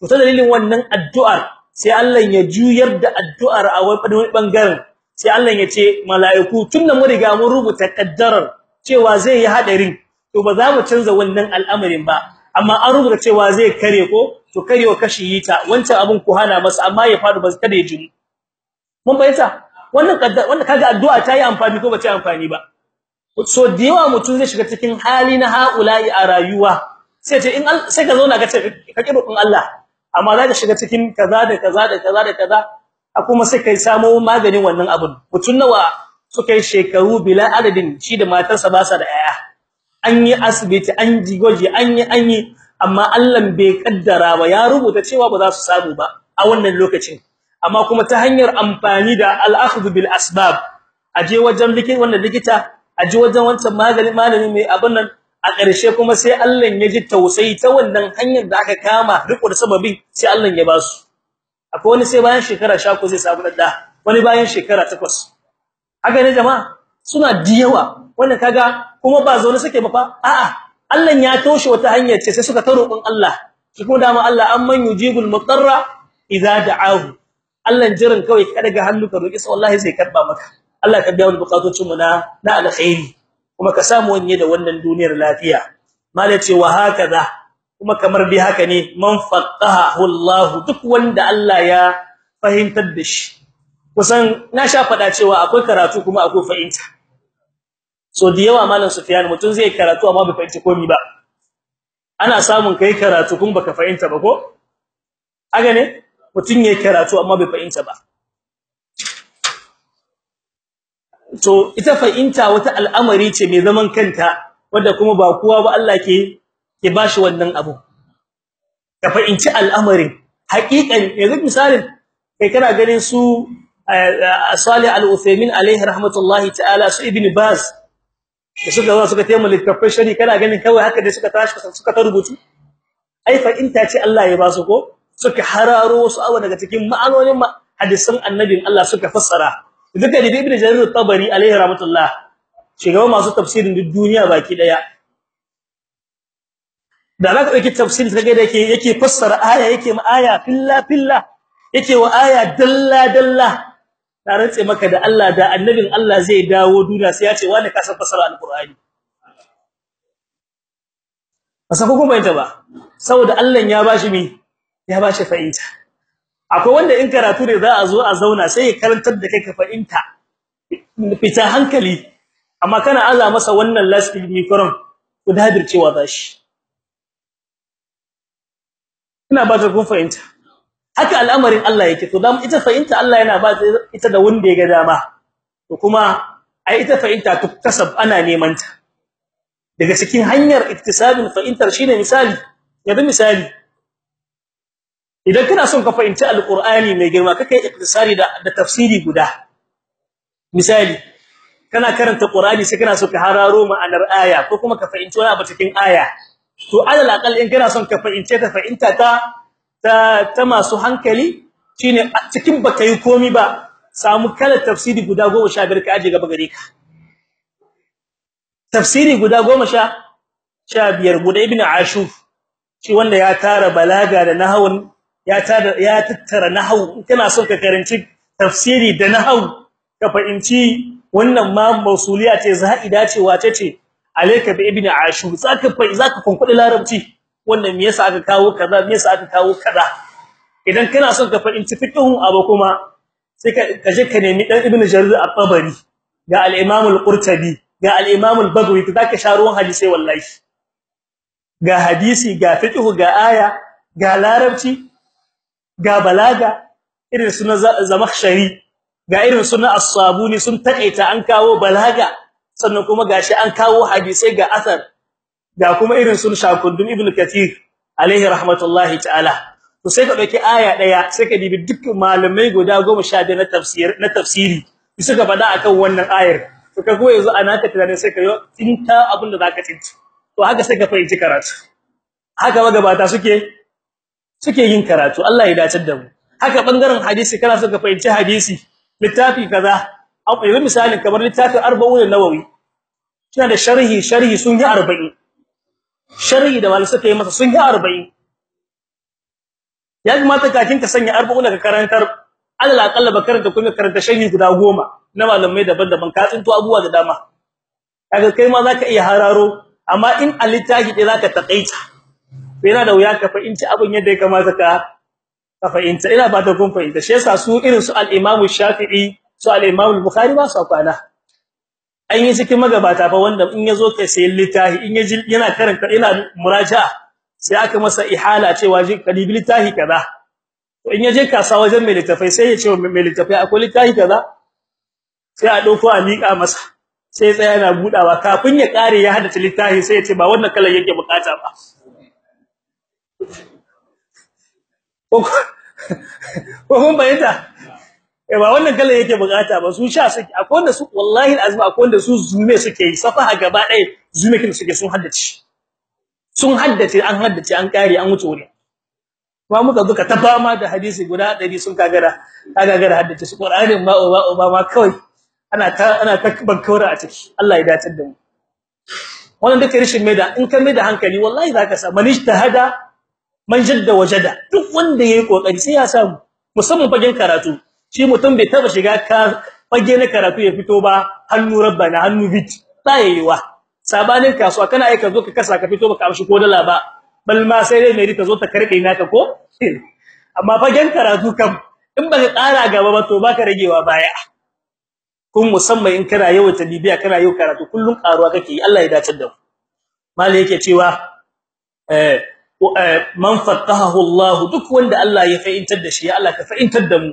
To ta dalilin wannan addu'ar sai Allah ya juyar da addu'ar a wani ɓangaren sai Allah ya ce mala'iku tunda mun riga mun rubuta kaddarar cewa zai yi hadarin to ba za mu canza wannan al'amarin ba. Amma an rubuta cewa zai kare ko to karewa kashi yi ta. Wancan abun ku hana masa amma ya faru ba kada ya jini mun bayyana wannan wannan kaga addu'a ta yi amfani ko ba ta amfani ba? So da yawa mutum zai shiga cikin hali na haula'i a rayuwa sai ce in sai ka zauna ka ce ka kiro Allah. Amma za ka shiga cikin kaza da kaza da kaza da kaza a kuma sai kai samu maganin wannan abun. Mutum nawa suka yi shekaru bila adadin shi da matarsa ba sa da yaya. An yi asibiti an ji goji an yi an yi amma Allah bai kaddara ba ya rubuta cewa ba za su samu ba a wannan lokacin. Amma kuma ta hanyar amfani da al-akhdh bil asbab aje wajen likita wannan likita aje wajen wancan magani malami mai abin nan a ƙarshe kuma sai Allah ya ji tausayi ta wannan hanyar da aka kama riko da sababin sai Allah ya ba su. Akwai wani sai bayan shekara 10 zai samu dadda wani bayan shekara 8 haka ne jama'a? Suna diyawa wannan kaga kuma ba zaune suke ba fa? A'a Allah ya toshe wata hanya ce sai suka ta roƙon Allah. Shi kuma dama Allah amman yujibul mutarra idza da'ahu. Allah jirin kawai ka daga hannu ka roki sai wallahi zai karɓa maka. Allah ka biya mu bukatocin mu na na alkhairi. Kuma ka samu wanye da wannan duniyar lafiya. Mala ce wa hakaza kuma kamar dai haka ne man faqahahu Allah duk wanda Allah ya fahimtar da shi. Kusan na sha fada cewa akwai karatu kuma akwai fahimta. So da yawa malam Sufyan mutun zai karatu amma bai fahimci komai ba. Ana samun kai karatu kuma baka fahimta ba ko? Haka ne? Mutun yayi karatu amma bai fahimta ba. To ita fahimta wata al'amari ce mai zaman kanta wanda kuma ba kowa ba Allah ke ke bashi wannan abu. Ka fahimci al'amarin. Haƙiƙan yanzu misalin kai kana ganin su Salih Al-Uthaymeen alaihi rahmatullahi ta'ala su Ibn Baz da suka zo suka taimaka littafin shari kana ganin kawai haka dai suka tashi suka ta rubutu? Ai fahimta ce Allah ya ba su ko? Suka hararo wasu abu daga cikin ma'anonin hadisan annabin Allah suka fassara. Duka da ibn jarir at-tabari alaihi rahmatullah shugaban masu tafsirin duniya baki ɗaya da zaka ɗauki tafsiri kaga da yake yake fassara aya yake ma aya filla filla yake wa aya dalla dalla. Na rantse maka da Allah da annabin Allah zai dawo duniya sai ya ce wani ka san fassara alqur'ani? Asa ko kuma ita ba. Saboda Allah ya bashi mi ya bashi fa'ida akwai wanda in karatu ne za a zo a zauna sai ya karantar da kai ka fahimta. Fita hankali. Amma kana aza masa wannan lasfi micron ku dadircewa zashi ina ba ta kun fahimta. Haka al'amarin Allah yake. To dan ita fahimta Allah yana ba ita da wanda ya ga dama. To kuma ai ita fahimta tuktasab ana neman ta. Daga cikin hanyar iktisabin fahimtar shine misali. Yanzu misali. Idan kana son ka fahimci alqur'ani mai girma kake iktisari da da tafsiri guda. Misali kana karanta qur'ani sai kana so ka hararo ma'anar aya ko kuma ka fahimci wani abu cikin aya. To alal aqal in kana son ka fahimce ta fahimta ta ta, masu hankali shine cikin baka yi komi ba samu kala tafsiri guda 15 ka aje gaba gare ka. Tafsiri guda 10 15 guda ibnu ashur shi wanda ya tara balaga da nahawun ya tada ya tattara nahwu kana son ka karanci tafsiri da nahwu ka fahimci wannan ma mausuliya ce za'ida ce wace ce alayka bi ibn ashur zaka fa zaka kunkudi larabci wannan me yasa aka kawo kaza me yasa aka kawo kaza. Idan kana son ka fahimci fiqhun abu kuma sai ka kaje ka nemi dan ibn jarir at-tabari ga al-imam al-qurtubi ga al-imam al-bagawi zaka sha ruwan hadisi wallahi. Ga hadisi ga fiqhu ga aya ga larabci ga balaga irin suna zamakhshari ga irin suna as-sabuni sun taƙaita an kawo balaga. Sannan kuma gashi an kawo hadisi ga athar ga kuma irin sun shakundum ibnu kathir alaihi rahmatullahi ta'ala. To sai ka ɗauki aya ɗaya sai ka dibi duk malamai guda 15 na tafsir na tafsiri suka faɗa akan wannan ayar. To ka goye yanzu ana ka tunani sai ka yi tinta abin da zaka tinta to haka sai ka fahimci karatu. Haka magabata suke suke yin karatu. Allah ya dace da mu. Haka ɓangaren hadisi kana so ka fahimci hadisi littafi kaza yanzu misali kamar littafin 40 nawawi. Kina da sharhi sharhi sun yi 40 sharhi da malai suka yi masa sun yi 40 ya kamata kakin ka sanya 40 ka karantar alal aqalla ba karanta kuma karanta sharhi guda 10 na malamai daban-daban. Ka tsinto abubuwa da dama. Kaga kai ma zaka iya hararo amma in alittahi dai zaka takaita yana da wuya ka fahimci abin yadda ya kamata ka ka fahimta. Ina ba ta kun fahimta. Shi yasa su irin su al-Imam Shafi'i su al-Imam Bukhari ba su kwana. An yi cikin magabata fa wanda in ya zo kai sai littahi in yaji yana karanta ina muraja sai aka masa ihala cewa ji kadibi littahi kaza. To in ya je kasa wajen mai littafai sai ya ce mai littafai akwai littahi kaza? Sai a ɗauko a mika masa. Sai tsaya yana budawa kafin ya kare ya hada littahi sai ya ce ba wannan kalan yake buƙata ba. Ko kun bayyana eh ba wannan kallon yake buƙata ba. Su sha suke akwai wanda su wallahi alazim akwai wanda su zume suke yi. Safaha gaba ɗaya zume kin suke sun haddace. Sun haddace an haddace an kare an wuce wuri ba muka duka ta fama da hadisi guda 100 sun kagara kagara haddace su. Qur'anin ma ba ba ma kawai ana ta ana ta bankawara a ciki. Allah ya dace da mu. Wannan duka rishin mai in ka mai hankali wallahi zaka sa manishtahada man jadda wajada. Duk wanda yayi ƙoƙari sai ya samu. Musamman fagen karatu. Shi mutum bai taba shiga fage na karatu ya fito ba hannu rabbana hannu bit. Tsayewa sabanin kasuwa kana aika zo ka kasa ka fito baka amshi ko dala ba. Bal ma sai dai mai ta zo ta karɓe naka ko? Amma fagen karatu kam in baka ƙara gaba ba to baka ragewa baya. Kun musamman in kana yau ta bibiya kana yau karatu kullun karuwa kake Allah ya dace da mu. Mallai yake cewa eh man fatahahu Allah duk wanda Allah ya fa'intar da shi Allah ka fa'intar da mu.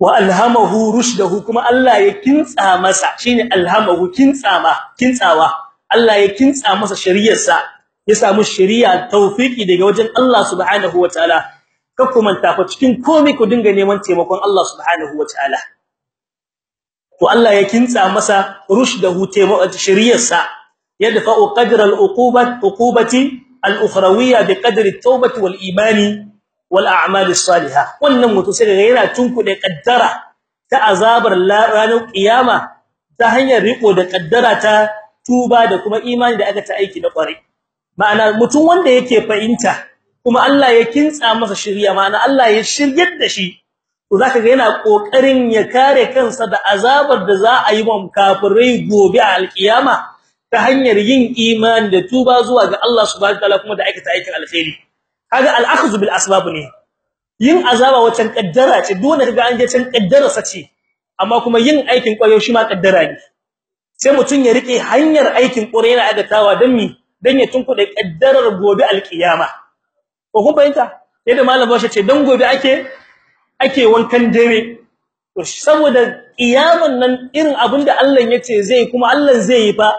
Wa alhamahu rushdahu kuma Allah ya kintsa masa shine alhamahu kintsama kintsawa. Allah ya kintsa masa shari'arsa ya samu shari'a tawfiki daga wajen Allah subhanahu wataala ka kuma tafa cikin komai ku dinga neman taimakon Allah subhanahu wataala to Allah ya kintsa masa rushdahu taimakon shari'arsa. Yadfa'u qadra al-uqubat uqubati al-ukhrawiyya biqadri at-taubati wal-imani wal a'malis salihah. Wannan mutum sai ga yana tunkude kaddara ta azabar ranar kiyama ta hanyar riko da kaddara ta tuba da kuma imani da aka ta aiki da kware ma'ana mutum wanda yake fahimta kuma Allah ya kintsa masa shiriya ma'ana Allah ya shiryar da shi to zaka ga yana ƙoƙarin ya kare kansa da azabar da za a yi wa kafirai gobe a alkiyama ta hanyar yin imani da tuba zuwa ga Allah subhanahu wa ta'ala kuma da aikata aikin alkhairi kaga al-akhdhu bil asbab ne. Yin azaba wacan kaddara ce dole kaga an je can kaddara sace amma kuma yin aikin kwayo shi ma kaddara ne. Sai mutun ya riƙe hanyar aikin kwayo yana adatawa dan mi? Dan ya tunkuɗe kaddarar gobe alkiyama ko kun fahimta? Yadda malam bashi ce dan gobe ake ake wankan dare. To saboda kiyaman nan irin abin da Allah ya ce zai kuma Allah zai yi fa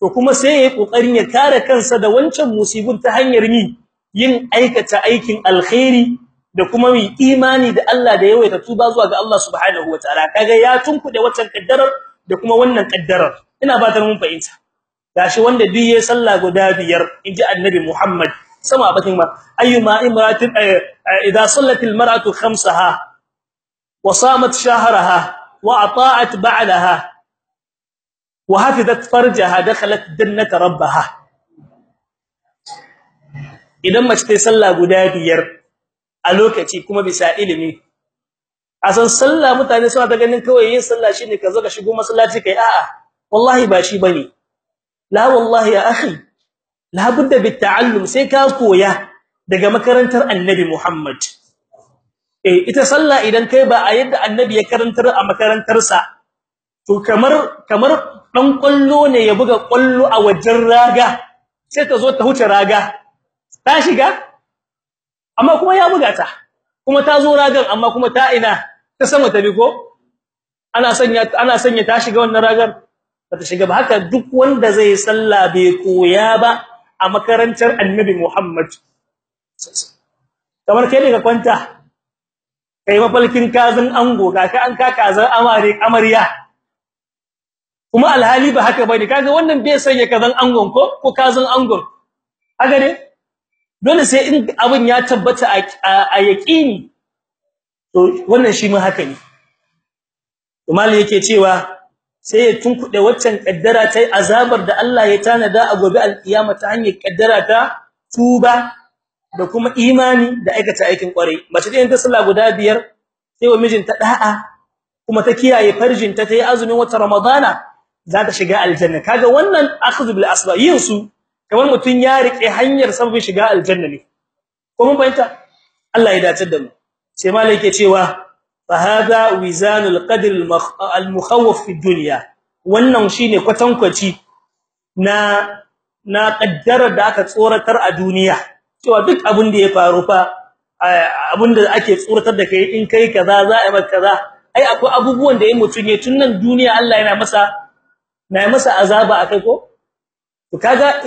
to kuma sai yayi ƙoƙarin ya kare kansa da wancan musibin ta hanyar mi? Yin aikata aikin alkhairi da kuma mi imani da Allah da yawaita tuba zuwa ga Allah subhanahu wataala kaga ya tunkude wancan kaddarar da kuma wannan kaddarar ina ba ta mun fahimta gashi wanda duk yayin sallah guda biyar inji annabi Muhammad sama bakin ma ayyuma imratin idza sallatil mar'atu khamsaha wa samat shahraha wa ata'at ba'daha wa hafizat farjaha dakhalat jannata rabbaha idan mace ta sallah guda biyar a lokaci kuma bisa ilimi a san sallah mutane suna ta ganin kawai yin sallah shine ka zo ka shigo masallaci kai a'a wallahi ba shi ba ne la wallahi ya akhi la budda bit ta'allum sai ka koya daga makarantar annabi Muhammad. Eh ita sallah idan kai ba a yadda annabi ya karantar a makarantarsa to kamar kamar dan kullo ne ya buga kullo a wajen raga sai ta zo ta huce raga. Ta shiga amma kuma ya buga ta kuma ta zo ragan amma kuma ta ina ta sama ta bi ko ana sanya ana sanya ta shiga wannan ragar bata shiga ba. Haka duk wanda zai salla bai koya ba a makarantar Annabi Muhammad. Kamar kai ka kwanta kai mafalkin kazin ango ga ka an ka kazan amare amarya. Kuma alhali ba haka ba ne kaga wannan bai sanya kazan angon ko ko kazan angon. Haka ne? Dole sai in abin ya tabbata a yaqini to wannan shi ma haka ne. Mallai yake cewa sai ya tunkude waccan kaddara tai azabar da Allah ya tanada a gobe alkiyama ta hanyar kaddara ta tuba da kuma imani da aikata aikin kware mace da ta sallah guda biyar sai wa mijinta da'a kuma ta kiyaye farjinta tayi azumin wata ramadana za ta shiga aljanna. Kaga wannan akhdhu bil asbab yin su kamar mutun ya riƙe hanyar sababin shiga aljanna ne. Ko mun bayyana Allah ya dace da mu. Sai malai yake cewa fa hada wizanul qadr al mukhawwaf fi dunya. Wannan shine kwatankwaci na na kaddara da aka tsoratar a duniya. Cewa duk abin da ya faru fa abin da ake tsoratar da kai in kai kaza za a maka kaza. Ai akwai abubuwan da yayin mutun ya tun nan duniya Allah yana masa na masa azaba akai ko? To kaga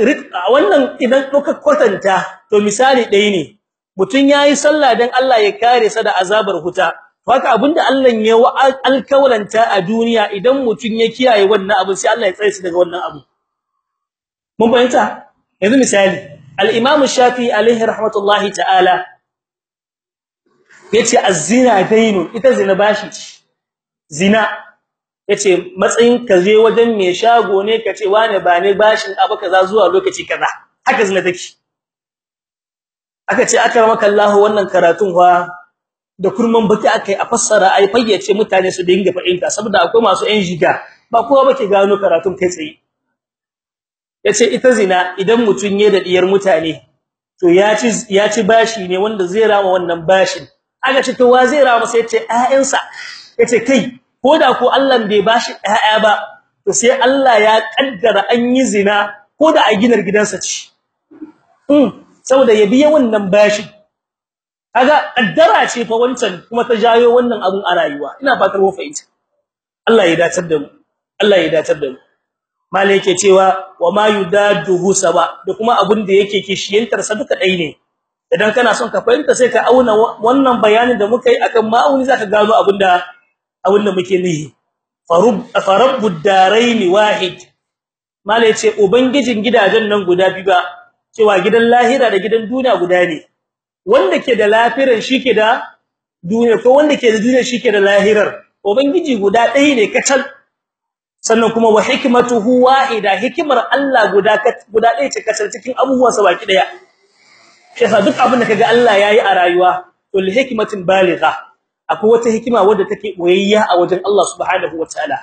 wannan idan doka kwatanta to misali ɗaya ne. Mutun yayi sallah dan Allah ya kare sa da azabar huta haka abin da Allah ya alkawalanta a duniya idan mutun ya kiyaye wannan abu sai Allah ya tsare shi daga wannan abu mun bayyana yanzu misali al-Imam Shafi'i alaihi rahmatullahi ta'ala ya ce az-zina daynun ita zina bashi zina. Ya ce matsayin ka je wajen mai shago ne kace wane ba ne bashin abu kaza zuwa lokaci kaza haka zina take. Aka ce akramaka Allah wannan karatun fa da kurman baki akai a fassara ai fayyace mutane su dinga fahimta saboda akwai masu yan jiga. Ba kowa bake gano karatun kai tsaye. Yace ita zina idan mutun ya da diyar mutane to ya ci ya ci bashi ne wanda zai rama wannan bashin. Aka ce to wa zai rama? Sai ya ce ƴaƴansa. Yace kai koda ko Allah bai bashi ƴaƴa ba to sai Allah ya kaddara an yi zina koda a ginar gidansa ce. Um saboda ya biya wannan bashi kaga kaddara ce fa wancan kuma ta jayo wannan abun a rayuwa. Ina fatar mu fahimta. Allah ya dacar da mu. Allah ya dacar da mu. Malai yake cewa wa ma yudaduhu saba. Da kuma abun da yake kishiyantar sa duka dai ne. Idan kana son ka fahimta sai ka auna wannan bayanin da muka yi akan ma'auni zaka gano abin da abin da muke nihi farub farabbud darain wahid. Malai ce ubangijin gidajen nan guda biyu ba cewa gidan lahira da gidan duniya guda ne. Wanda ke da lafiran shike da duniya ko wanda ke da duniya shike da lahirar. Ubangiji guda ɗaya ne kacal. Sannan kuma wa hikmatuhu wahida. Hikimar Allah guda guda ɗaya ce kacal cikin abubuwan sa baki ɗaya shi duk abin da kaga Allah yayi a rayuwa to li hikmatin baligha. Akwai wata hikima wadda take boyayya a wajen Allah subhanahu wataala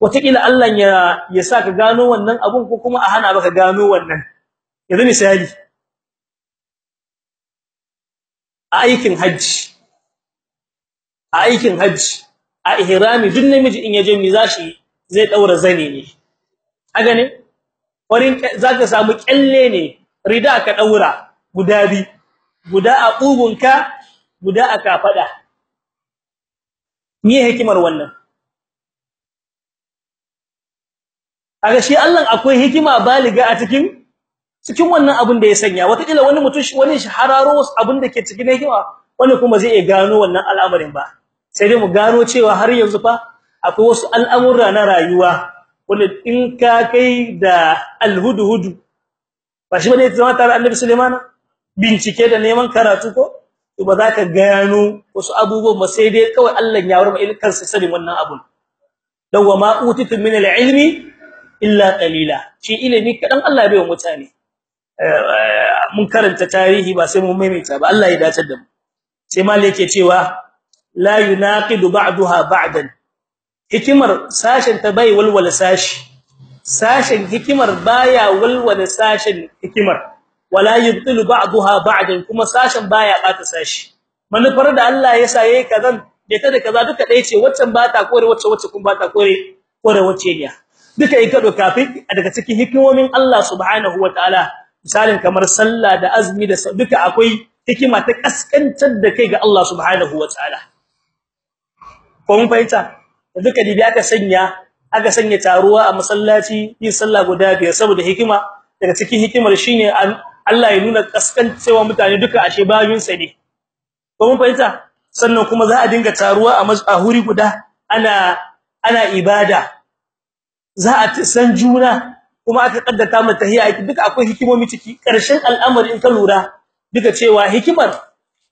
wataƙila Allah ya ya saka gano wannan abun ko kuma a hana baka gano wannan. Yanzu misali a aikin haji a aikin haji a ihrami duk namiji in ya je mi zashi zai daura zane ne. Aga ne warin zaka samu kyalle ne rida ka daura guda bi guda a kugunka guda a kafada me hikimar wannan? Aga shi Allah akwai hikima baliga a cikin cikin wannan abin da ya sanya. Wataƙila wani mutum wani shahararo abin da ke cikin hikima wani kuma zai iya gano wannan al'amarin ba. Sai dai mu gano cewa har yanzu fa akwai wasu al'amura na rayuwa wanda in ka kai da alhudhud ba shi ba ne zama tare annabi Sulaiman bincike da neman karatu ko? To ba za ka gano wasu abubuwan ba sai dai kawai Allah ya warma ilkan sai sanin wannan abun. Dawwa ma utitu min al-ilmi illa qalila. Shi ilimi kadan Allah bai wa mutane. Mun karanta tarihi ba sai mun maimaita ba Allah ya dace da mu. Sai malai yake cewa la yunaqidu ba'daha ba'dan. Hikimar sashen ta bai walwala sashi. Sashen hikimar baya walwala sashen hikimar. Wala yubtilu ba'daha ba'dan kuma sashen baya bata sashi. Manufar da Allah ya sa yayi kazan da ta da kaza duka dai ce waccan ba ta kore wacce wacce kun ba ta kore kore wacce ne. Duka yi kado kafin daga cikin hikimomin Allah subhanahu wataala misalin kamar sallah da azumi da duka akwai hikima ta kaskantar da kai ga Allah subhanahu wataala ko mun fahimta? Duka dibi aka sanya aka sanya taruwa a masallaci yin sallah guda biyar saboda hikima daga cikin hikimar shine Allah ya nuna kaskancewa mutane duka ashe bayin sa ne. Ko mun fahimta? Sannan kuma za a dinga taruwa a huri guda ana ana ibada. Za a san juna kuma aka kaddata mu tahiyya duka akwai hikimomi ciki. Karshen al'amari in ka lura duka cewa hikimar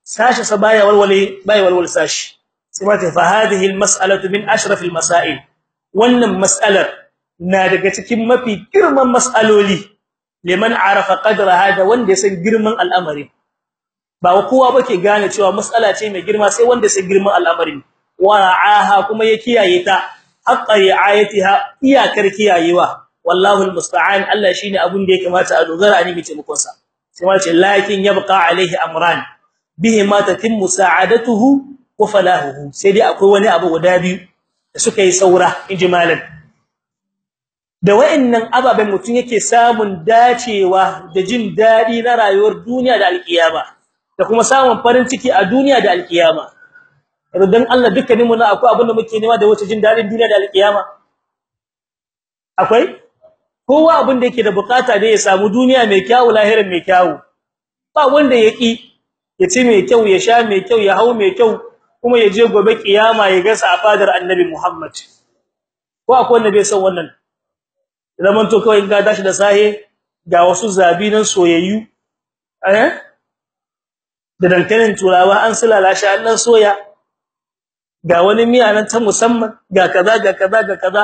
sashi sa baya walwale baya walwal sashi. Sai ta fa hadhihi almas'alatu min ashraf almasail. Wannan mas'alar na daga cikin mafi girman mas'aloli. Liman arafa qadra hada wanda ya san girman al'amari. Ba kowa bake gane cewa mas'ala ce mai girma sai wanda sai girman al'amarin wara'aha kuma ya kiyaye ta. Haqqa ri'ayatiha iyakar kiyayewa. Wallahu almusta'an Allah shine abun da ya kamata a dogara a nemi taimakon sa. Sai ma lakin yabqa alaihi amran bihi ma tatimmu sa'adatuhu wa falahuhu. Sai dai akwai wani abu guda biyu da suka yi saura injimalan da wayannan ababen mutun yake samun dacewa da jin daɗi na rayuwar duniya da alkiyama da kuma samun farin ciki a duniya da alkiyama. Dan Allah dukkaninmu na akwai abin da muke nema da wace jin daɗin duniya da alkiyama? Akwai? Kowa abin da yake da buƙata da ya samu duniya mai kyau lahira mai kyau. Ba wanda yaki ya ci mai kyau ya sha mai kyau ya hau mai kyau kuma ya je gobe kiyama ya ga safadar annabi Muhammad. Ko akwai wanda bai san wannan? Zaman to kawai ga dashi da sahe ga wasu zabi nan soyayyu eh? Da dankalin turawa an sulala shi an dan soya. Ga wani miya nan ta musamman ga kaza ga kaza ga kaza.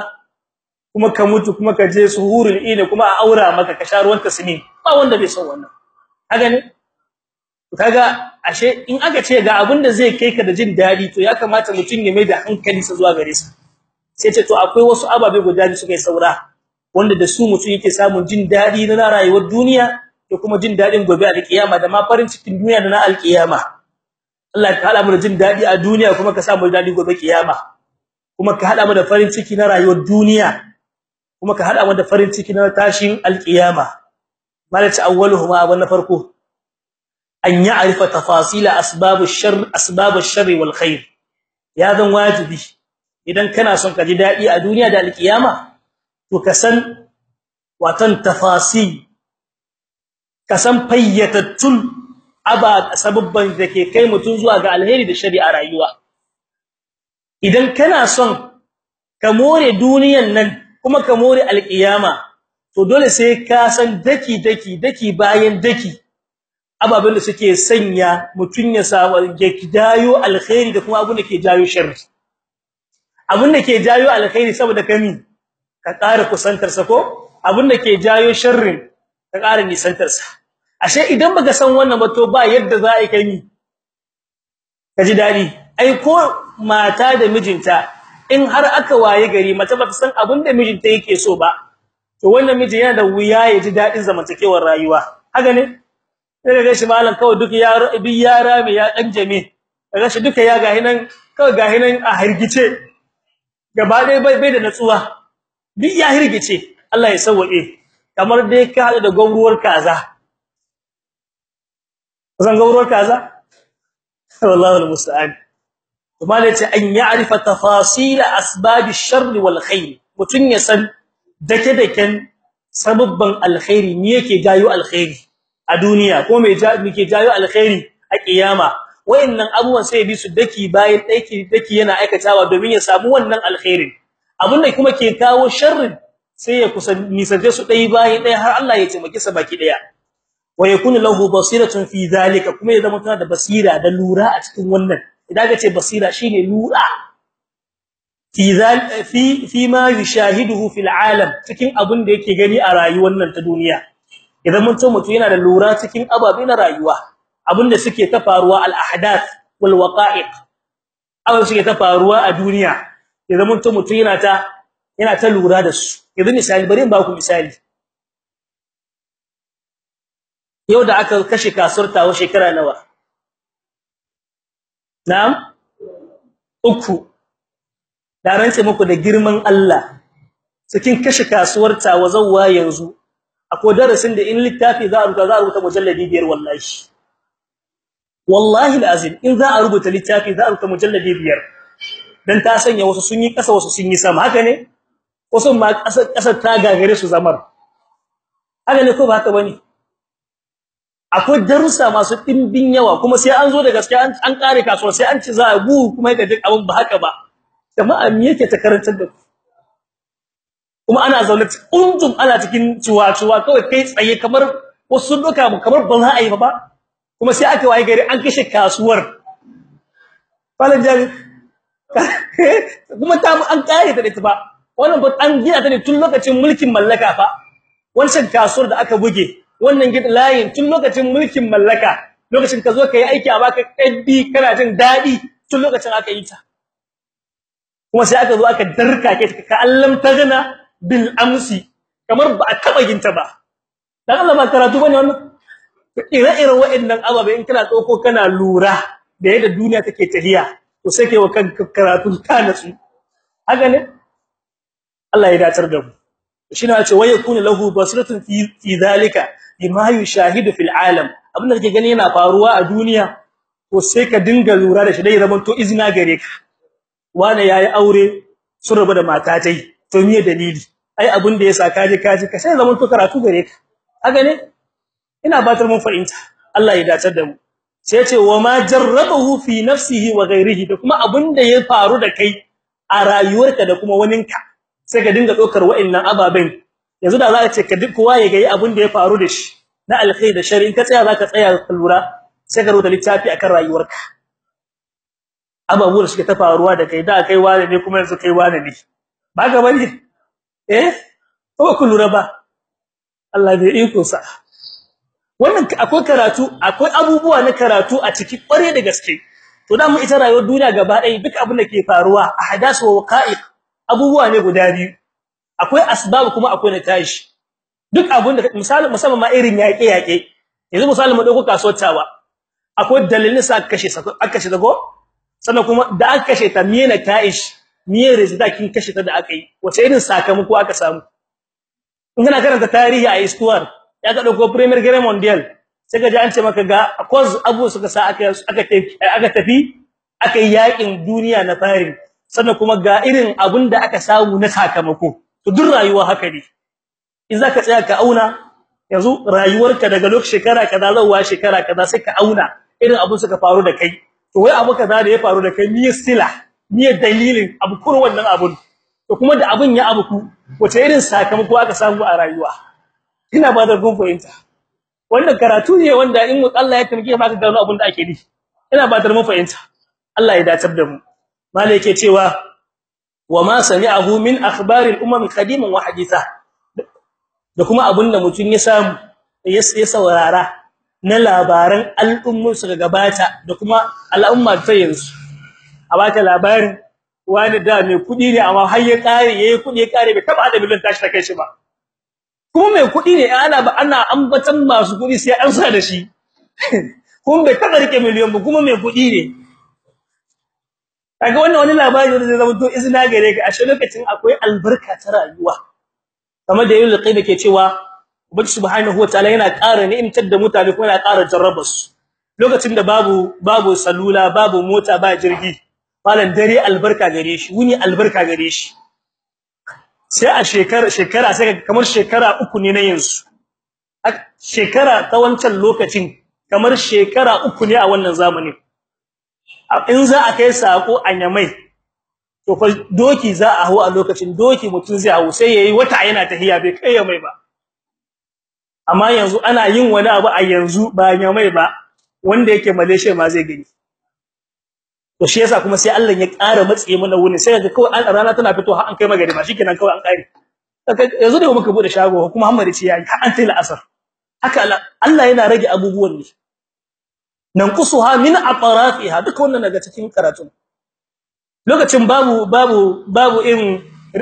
Kuma ka mutu kuma ka je suhurul ina kuma a aura maka ka sha ruwan tasnim ba wanda bai san wannan. Kaga ne kaga ashe in aka ce ga abin da zai kai ka da jin daɗi to ya kamata mutun ya mai da hankali sa zuwa gare sa. Sai ce to akwai wasu ababe guda da suka yi saura. Wanda da su mutun yake samun jin daɗi na rayuwar duniya da kuma jin daɗin gobe a kiyama da ma farin cikin duniya da na alkiyama Allah ka hada mu da jin daɗi a duniya kuma ka samu daɗi gobe kiyama. Kuma ka hada mu da farin ciki na rayuwar duniya kuma ka hada mu da farin ciki na tashin alkiyama malaka awwaluhuma abun na farko. An ya'rifa tafasila asbabu shar asbabu shar wal khair. Ya zan wajibi idan kana son ka ji daɗi a duniya da alkiyama to ka san watan tafasi ka san fayyatattun aba sababban da ke kai mutun zuwa ga alheri da shari'a rayuwa. Idan kana son ka more duniyan nan kuma ka more alkiyama to dole sai ka san daki daki daki bayan daki ababen da suke sanya mutun ya samu jayo alkhairi da kuma abun da ke jayo sharri. Abun da ke jayo alkhairi saboda kami ka ƙara kusantar sa ko? Abun da ke jayo sharrin ka ƙara nisantar sa ashe idan baka san wannan ba to ba yadda za a kai ni kaji daɗi ai ko mata da mijinta in har aka waye gari mace ba ta san abin da mijinta yake so ba to wannan miji yana da wuya ya ji daɗin zamantakewar rayuwa. Haka ne? Ga shi malam kawai duk yaro duk yara mai ya dan jame. Daga shi duka ya gahi nan kawai gahi nan a hirgice gaba dai bai da natsuwa. Duk ya hirgice Allah ya sauke kamar dai ka hada da gauruwar kaza. Zan gauruwar kaza? Wallahi almusta'an. Kuma ne ce an ya'rifa tafasil asbab ash-sharr wal khair mutun ya san dake daken sababban alkhairi ne yake jayo alkhairi a duniya ko me yake jayo alkhairi a kiyama. Wayannan abubuwan sai bi su daki bayan daki daki yana aikatawa domin ya samu wannan alkhairin. Abin da kuma ke kawo sharrin sai ya kusan nisance su dai bayan dai har Allah ya taimake sa baki ɗaya wa yakunu lahu basiratun fi zalika kuma ya zama tana da basira da lura a cikin wannan. Idan ka ce basira shine lura. Fi fi fi ma yushahiduhu fil alam cikin abin da yake gani a rayuwar nan ta duniya. Idan mun mutu yana da lura cikin ababe na rayuwa abin da suke ta faruwa al ahdath wal waqa'iq abin suke ta faruwa a duniya idan mun mutu yana ta yana ta lura da su. Idan misali bari in ba ku misali. Yau da aka kashe kasuwar tawo shekara nawa? Na'am? Uku. Da rance muku da girman Allah. Cikin kashe kasuwar tawo zawwa yanzu akwai darasin da in littafi za a rubuta za a rubuta mujalladi biyar wallahi. Wallahi alazim in za a rubuta littafi za a rubuta mujalladi biyar. Dan ta sanya wasu sun yi kasa wasu sun yi sama. Haka ne? Wasu ma ƙasar ta gagare su zamar? Haka ne ko ba haka ba ne akwai darussa masu dimbin yawa kuma sai an zo da gaskiya an kare kasuwa sai an ci za a bu kuma ga duk abin ba haka ba. Jama'a me yake ta karantar da ku? Kuma ana zaune undum ana cikin ciwa-ciwa kawai kai tsaye kamar wasu duka mu kamar ba za a yi ba. Kuma sai aka waye gari an kashe kasuwar. Falan jari kuma ta an kare ta da ba. Wannan ba an gina ta ne tun lokacin mulkin mallaka fa wancan kasuwar da aka buge wannan gidan layin tun lokacin mulkin mallaka. Lokacin ka zo kai aiki a baka kaddi kana jin daɗi tun lokacin aka yi ta. Kuma sai aka zo aka darka ke ka allam tagna bil amsi kamar ba a taba ginta ba. Dan Allah ba karatu ba ne wannan? Ire-iren waɗannan ababe in kana tsoko kana lura da yadda duniya take tahiya to sai kai wa kanka karatu ka natsu. Haka ne? Allah ya dacar da mu. Shi ne ya ce wayakunu lahu basratun fi zalika bima yushahidu fil alam. Abin da kake gani yana faruwa a duniya to sai ka dinga lura da shi dai zaman to izina gare ka. Wani yayi aure sun rabu da mata tai to me dalili? Ai abin da yasa kaje kaje ka sai zaman to karatu gare ka. Haka ne? Ina batar mun fahimta. Allah ya dacar da mu. Sai ce wa ma jarrabahu fi nafsihi wa ghayrihi da kuma abin da ya faru da kai a rayuwarka da kuma waninka. Sai ka dinga dokar wa'annan ababen. Yanzu da za ka ce ka duk kowa ya ga abin da ya faru da shi na alkhairi da shari in ka tsaya zaka tsaya ka lura sai ka rubuta littafi akan rayuwarka. Ababuwan da suke ta faruwa da kai da kai wani ne kuma yanzu kai wani ne? Ba ga ba ne eh? Ko ku ba? Allah bai iko sa wannan akwai karatu akwai abubuwa na karatu a ciki kware da gaske. To da mu ita rayuwar duniya gaba ɗaya duk abin da ke faruwa ahdasu wa waqa'iq abubuwa ne guda biyu. Akwai asbab kuma akwai nataji duk abin da misali musamman ma irin yaƙe yaƙe yanzu misali mu ɗauko kasuwar tawa. Akwai dalilin sa kashe aka kashe dago sannan kuma da aka kashe ta miye nataish miye result kin kashe ta da aka yi. Wace irin sakamako aka samu? In kana karanta tarihi a histoire. Ya ka ɗauko premier guerre mondial sai ka ji an ce maka ga cause abu suka sa aka aka tafi aka tafi aka yi yaƙin duniya na fari sannan kuma ga irin abin da aka samu na sakamako. To duk rayuwa haka ne. In zaka tsaya ka auna yanzu rayuwarka daga lokacin shekara kaza zuwa shekara kaza sai ka auna irin abin suka faru da kai. To wai abu kaza da ya faru da kai miye sila miye dalilin abu kur wannan abun. To kuma da abun ya abu ku wace irin sakamako aka samu a rayuwa? Ina ba da gun fahimta. Wannan karatu ne wanda in Allah ya tamke ka gano abin da ake yi ina ba da mu fahimta. Allah ya dacar da mu. Malai yake cewa wama sami'ahu min akhbaril umam qadiman wa haditha. Da kuma abin da mutun ya samu ya saurara na labaran al'ummun su gabata da kuma al'umma ta yanzu. A baka labarin wani da mai kuɗi ne amma har ya kare yayi kuɗi ya kare bai taba da miliyan tashi ta kai shi ba. Kuma mai kuɗi ne ana ana ambatan masu kuɗi sai an sa da shi. Kuma bai taba riƙe miliyan ba kuma mai kuɗi ne. Kaga wannan wani labari da zai zama to izina gare ka. A shi lokacin akwai albarka ta rayuwa. Kamar da yul qaiba ke cewa ubangi subhanahu wataala yana ƙara ni'imtar da mutane kuma yana ƙara jarraba su. Lokacin da babu babu salula babu mota ba jirgi malan dare albarka gare shi wuni albarka gare shi. Sai a shekara shekara sai kamar shekara uku ne na yanzu shekara ta wancan lokacin kamar shekara uku ne a wannan zamanin. In za a kai sako a nyamai to fa doki za a hawo a lokacin doki mutun zai hawo sai yayi wata yana tahiya bai kai mai ba. Amma yanzu ana yin wani abu a yanzu ba nyamai ba wanda yake Malaysia ma zai gani. To shi yasa kuma sai Allah ya ƙara matsaye mana wuni sai ga kawai an rana tana fito har an kai magari ma shikenan kawai an ƙare. Yanzu da muka buɗe shago kuma Muhammad ce yayi har an tai la'asar. Haka Allah yana rage abubuwan ne. Nanqusuha min atrafiha duka wannan daga cikin karatu lokacin babu babu babu in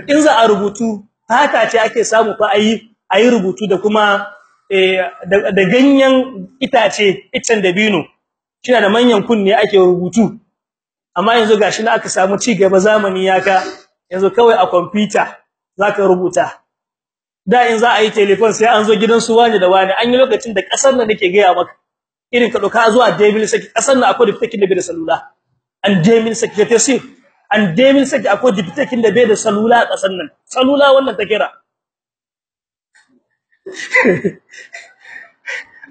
in za a rubutu fata ce ake samu fa ayi ayi rubutu da kuma da ganyen itace iccen dabino. Kina da manyan kunne ake rubutu. Amma yanzu gashi na aka samu ci gaba zamani yaka yanzu kawai a computer zaka rubuta. Da in za a yi telephone sai an zo gidan su wani da wani an yi lokacin da ƙasar nan nake ga maka. Irin ka doka zuwa Demil saki ƙasar nan akwai diptakin da bai da salula. An Demil saki ta tafsir an Demil saki akwai diptakin da bai da salula ƙasar nan. Salula wannan ta kira.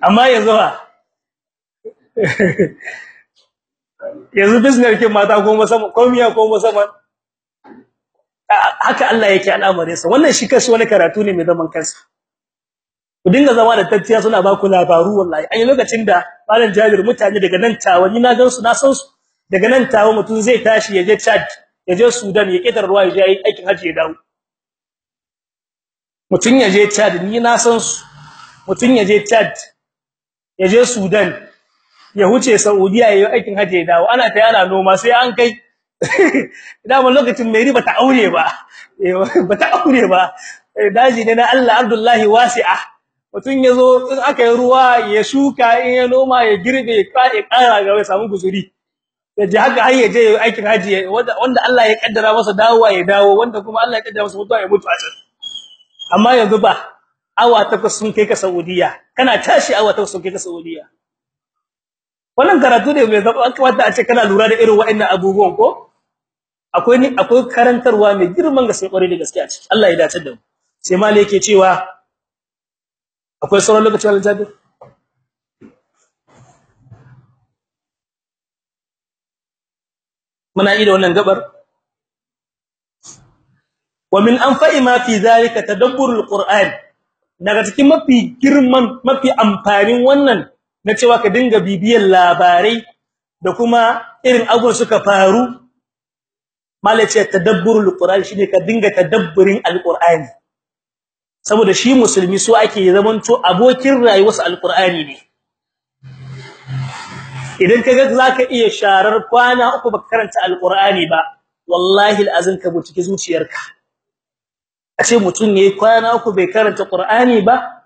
Amma yanzu ha yanzu business kin mata ko musamman ko miya ko musamman. Haka Allah yake al'amarin sa wannan shi kashi wani karatu ne mai zaman kansa. Ku dinga zama da tattiya suna ba ku labaru wallahi. Yi lokacin da malam Jabir mutane daga nan tawa ni na gansu na san su. Daga nan tawa mutun zai tashi ya je Chad ya Sudan ya kitar ruwa ya je aikin haji ya dawo. Mutun ya je Chad ni na san su. Mutun ya je Chad ya Sudan ya huce Saudiya ya yi aikin haji ya dawo. Ana ta yana noma sai an kai. Dama lokacin mai riba ta aure ba. Ba ta aure ba. Daji ne na Allah Abdullahi wasi'a. Mutun ya zo in aka yi ruwa ya shuka in ya noma ya girbe ya kara ga ya samu guzuri. Ya ji haka har ya je aikin haji wanda Allah ya kaddara masa dawowa ya dawo. Wanda kuma Allah ya kaddara masa mutuwa ya mutu a can. Amma yanzu ba awa takwas sun kai ka Saudiya. Kana tashi awa takwas sun kai ka Saudiya. Wannan karatu ne mai zaba wanda a ce kana lura da irin wa'annan abubuwan ko? Akwai ni akwai karantarwa mai girman gaske kware da gaske a ciki. Allah ya dace da mu. Sai malai yake cewa akwai sauran lokacin aljabir muna yi da wannan gabar. Wa min anfa'i ma fi zalika tadabburul qur'an daga cikin mafi girman mafi amfanin wannan na cewa ka dinga bibiyan labarai da kuma irin abun suka faru. Malace tadabburul qur'an shine ka dinga tadabburin alqur'ani. Saboda shi musulmi so ake zamanto abokin rayuwarsa alqur'ani ne. Idan kaga zaka iya sharar kwana uku baka karanta alqur'ani ba wallahi alazin ka buci zuciyarka. Ace mutun ne kwana uku bai karanta qur'ani ba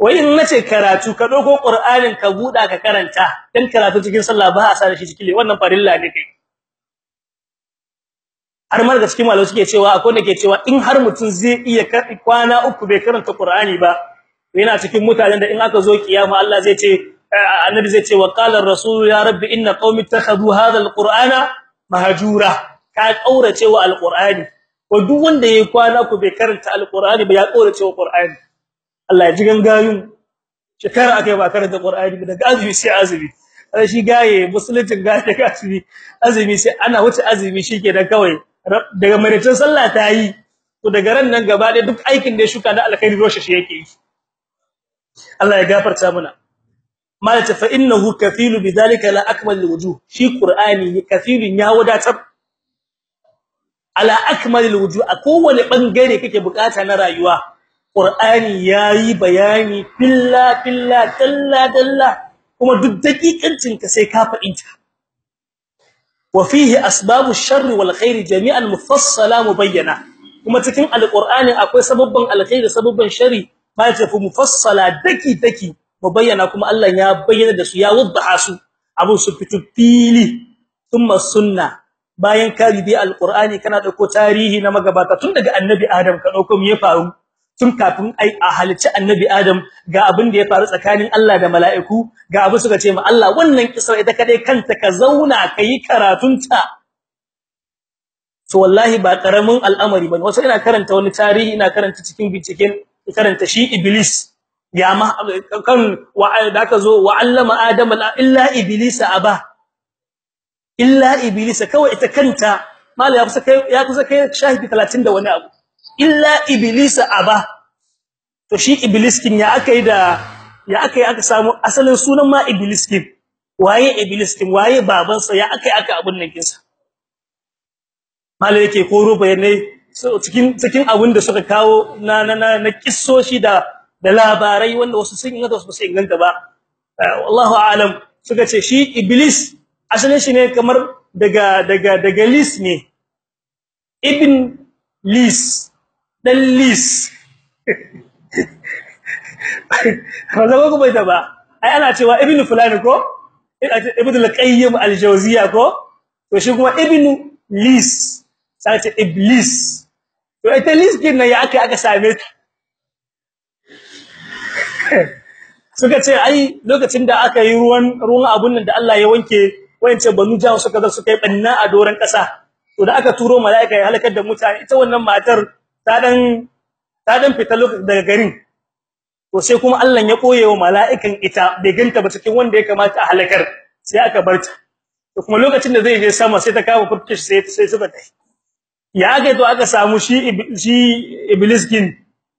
wai in nace karatu ka dogo qur'anin ka buda ka karanta dan karatu cikin sallah ba a sa shi cikin wannan farilla ne kai. Har mar da cikin malamai suke cewa akwai ne ke cewa in har mutun zai iya kwana uku bai karanta qur'ani ba yana cikin mutanen da in aka zo kiyama Allah zai ce annabi zai ce wa qala ar-rasul ya rabbi inna qaumi ittakhadhu hadha al-qur'ana mahjura. Ka kaurace wa al-qur'ani. Ko duk wanda yayi kwana ku bai karanta al-qur'ani ba ya kaurace wa qur'ani. Allah ya ji gangayun shekara akai ba karanta qur'ani ba daga azumi sai azumi. Sai shi gaye musuluncin gaye daga azumi. Azumi sai ana wuce azumi shike da kawai. Daga maritin sallah ta yi. To daga ran nan gaba da duk aikin da ya shuka da alkhairi roshe shi yake yi. Allah ya gafarta mana. Malata fa innahu kafilu bidhalika la akmal alwujuh. Shi qur'ani kafilun ya wadatar. Ala akmal alwujuh a kowane ɓangare kake buƙata na rayuwa. Qur'ani yayi bayani billa billa dalla dalla. Kuma duk dakikancin ka sai ka fadinta wa fihi asbabu sharri wal khair jami'an mufassala mubayyana. Kuma cikin alqur'ani akwai sababban alkhair da sababban sharri. Malata fa mufassala daki daki. Mubayyana kuma Allah ya bayyana da su ya waddaha su. Abun su fito fili. Thumma sunna. Bayan ka bibi alqur'ani kana ɗauko tarihi na magabata tun daga annabi adam ka ɗauko me ya faru? Tun kafin ai a halice annabi adam ga abin da ya faru tsakanin Allah da mala'iku ga abu suka ce ma Allah wannan kisar ita kadai kanta ka zauna kai karatunta. So wallahi ba ƙaramin al'amari ba ne wasu ina karanta wani tarihi ina karanta cikin binciken karanta shi iblis. Ya ma kan da aka zo wa allama adama illa iblisa aba. Illa iblisa kawai ita kanta mala ya kusa kai ya kusa kai shahidi 30 da wani abu. Illa iblisa aba. To shi iblis kin ya akai da ya akai aka samu asalin sunan ma iblis kin? Waye iblis kin? Waye babansa? Ya akai aka abun nan kinsa? Mala yake koro bayanai cikin cikin abin da suka kawo na na na kissoshi da da labarai wanda wasu sun inganta wasu sun inganta ba. Wallahu aalam suka ce shi iblis asalin shi ne kamar daga daga daga lis ne. Ibn lis. Dan lis hazo ko bai da ba. Ai ana cewa ibn fulani ko? Ibn al-qayyim al-jawziya ko? To shi kuma ibn lis sai ce iblis. To ita lis kin ya aka aka same ta. Suka ce ai lokacin da aka yi ruwan ruwan abun nan da Allah ya wanke wayance banu jawo suka zo suka yi banna a doran kasa to da aka turo malaika ya halakar da mutane ita wannan matar ta dan ta dan fita daga garin. To sai kuma Allah ya koye wa malaikan ita bai ganta ba cikin wanda ya kamata a halakar sai aka barta to kuma lokacin da zai je sama sai ta kama furkish sai sai suka tai ya ga to aka samu shi shi iblis kin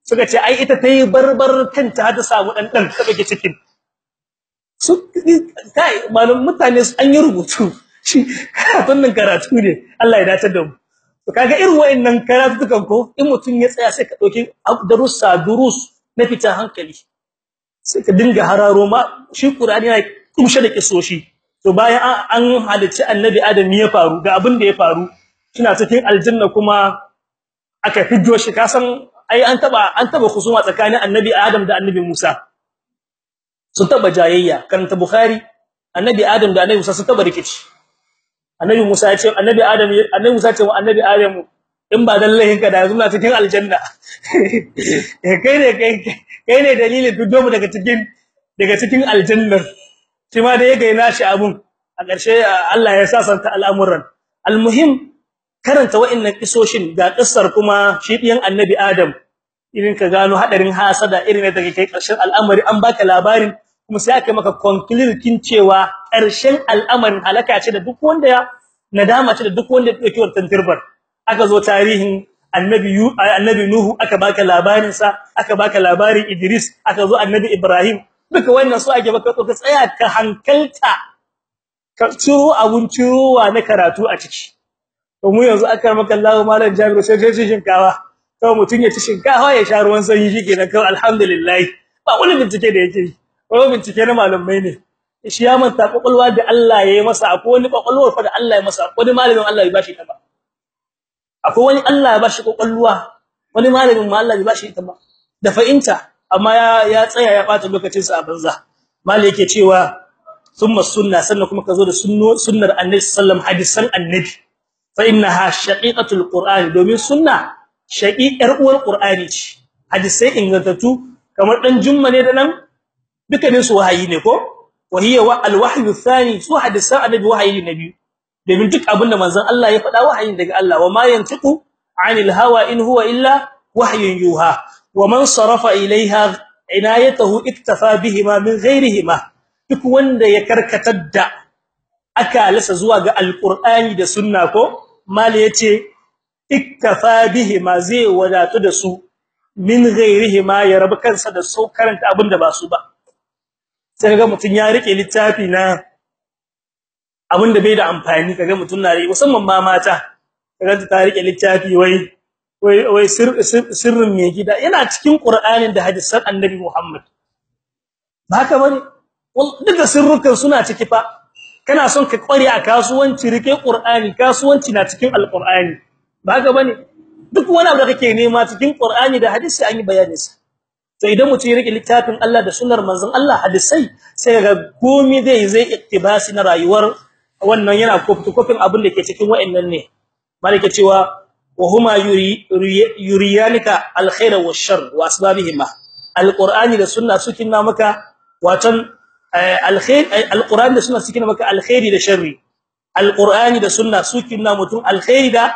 suka ce ai ita tayi barbar kanta ta samu dan dan ta bake cikin. Su kai malum mutane an yi rubutu. Shi wannan karatu ne. Allah ya dace da mu. To kaga irin wayannan karatu dukan ko in mutun ya tsaya sai ka ɗauki darussa durus na fita hankali. Sai ka dinga hararo ma shi qur'ani yana kumshe da kisoshi to bayan an halicci annabi adam ya faru ga abin da ya faru. Kina cikin aljanna kuma aka fiddo shi. Kasan ai an taba an taba kusuma tsakanin annabi adam da annabi musa. Sun taba jayayya. Karanta bukhari annabi adam da annabi musa sun taba rikici. Annabi musa ya ce annabi adam annabi musa ya ce annabi adam in ba dallahin ka da na cikin aljanna. Kai ne kai kai ne dalilin fiddo mu daga cikin daga cikin aljannar. Shi ma da ya gaina shi abun. A ƙarshe Allah ya sasanta al'amuran. Almuhim karanta wa'annan kisoshin ga kissar kuma shi diyan annabi Adam. Irin ka gano hadarin hasada irin da kai ƙarshen al'amari an baka labarin kuma sai aka maka conclude kin cewa ƙarshen al'amarin halaka ce da duk wanda ya nadama ce da duk wanda ya ɗauki wannan tirbar aka zo tarihin annabi annabi Nuhu aka baka labarin sa aka baka labarin Idris aka zo annabi Ibrahim. Duka wannan su ake baka ka tsaya ka hankalta ka ciro abun cirowa na karatu a ciki. To mu yanzu aka maka Allahu malam Jabir sai sai shinkawa kawai mutun ya ci shinkawa ya sha ruwan sanyi shikenan kawai alhamdulillah. Ba wani bincike da yake yi. Wani bincike na malamai ne. Shi ya manta kokolwa da Allah ya yi masa akwai wani kokolwar fa da Allah ya masa wani malamin Allah ya bashi ta ba. Akwai wani Allah ya bashi kokolwa wani malamin ma Allah ya bashi ta ba. Da fa'inta amma ya ya tsaya ya bata lokacin sa a banza. Mali yake cewa thumma sunna sannan kuma kazo da sunnar annabi sallam hadisan annabi. Fa innaha shaqiqatul qur'ani domin sunna shaqiqar uwar qur'ani ce. Hadisai ingantatu kamar dan jumma ne da nan dukkanin su wahayi ne ko? Wahiya wa alwahyu thani su hadisan annabi wahayi ne biyu. Domin duk abin da manzon Allah ya faɗa wahayin daga Allah. Wa ma yantiqu anil hawa in huwa illa wahyun yuha. Wa man sarafa ilaiha inayatahu iktafa bihima min ghairihima. Duk wanda ya karkatar da akalasa zuwa ga alqur'ani da sunna ko mal ya ce iktafa bihima zai wadatu da su min ghairihima ya rabu kansa da su karanta abin da ba su ba. Sai ga mutun ya riƙe littafi na abin da bai da amfani kaga mutun na riƙe musamman ma mata. Kaga ta riƙe littafi wai wai wai sirrin mai gida. Yana cikin qur'anin da hadisan annabi Muhammad. Ba haka ba ne? Duka sirrukan suna ciki fa. Kana son ka kware a kasuwanci riƙe qur'ani kasuwanci na cikin alqur'ani. Ba haka ba ne? Duk wani abu da kake nema cikin qur'ani da hadisi an yi bayanin sa to idan mutum ya riƙe littafin Allah da sunnar manzon Allah hadisai sai ga komai zai zai iktibasi na rayuwar wannan yana kofin abin da ke cikin wayannan ne. Malaka cewa wa huma yuriyanika alkhair washar wa asbabihima. Alqur'ani da sunna sukin na maka watan alkhair alqur'ani da sunna sukin maka alkhairi da sharri. Alqur'ani da sunna sukin na mutum alkhairi da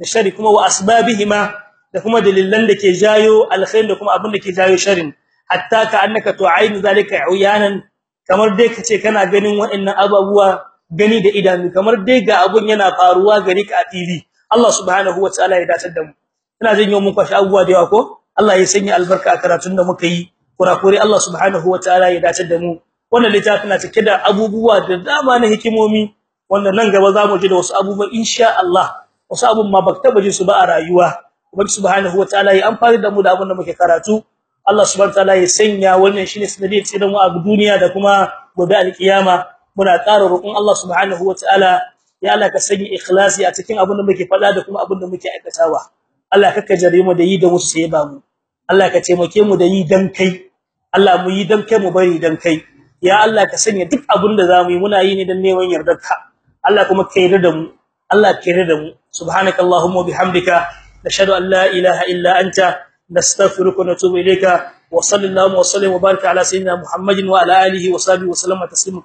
da sharri kuma wa asbabihima. Da kuma dalilan da ke jayo alkhair da kuma abin da ke jayo sharrin. Hatta ka annaka tu'ayin zalika uyanan kamar dai kace kana ganin waɗannan ababuwa gani da idanu kamar dai ga abun yana faruwa gari ka a TV Allah subhanahu wataala ya dace da mu. Ina jin yau mun kwashi abubuwa da yawa ko? Allah ya sanya albarka a karatun da muka yi. Kurakure Allah subhanahu wataala ya dace da mu. Wannan littafi na cike da abubuwa da dama na hikimomi wanda nan gaba za mu ji da wasu abubuwa insha Allah. Wasu abun ma baka taba ji su ba a rayuwa. Ubangi subhanahu wataala ya amfani da mu da abin muke karatu. Allah subhanahu wataala ya sanya wannan shine sanadiyar tsidan mu a duniya da kuma gobe alkiyama. Muna ƙara roƙon Allah subhanahu wataala ya Allah ka sanya ikhlasi a cikin abin da muke faɗa da kuma abin da muke aikatawa. Allah ka kajare mu da yi da musu sai ba mu. Allah ka taimake mu da yi dan kai. Allah mu yi dan kai mu bari dan kai. Ya Allah ka sanya duk abin da za mu yi muna yi ne dan neman yardarka. Allah kuma ka da mu. Allah ka yarda da mu. Subhanakallahumma bihamdika nashhadu an la ilaha illa anta nastaghfiruka wa natubu ilayka wa sallallahu wa sallam wa baraka ala sayyidina muhammadin wa ala alihi wa sahbihi wa sallama taslima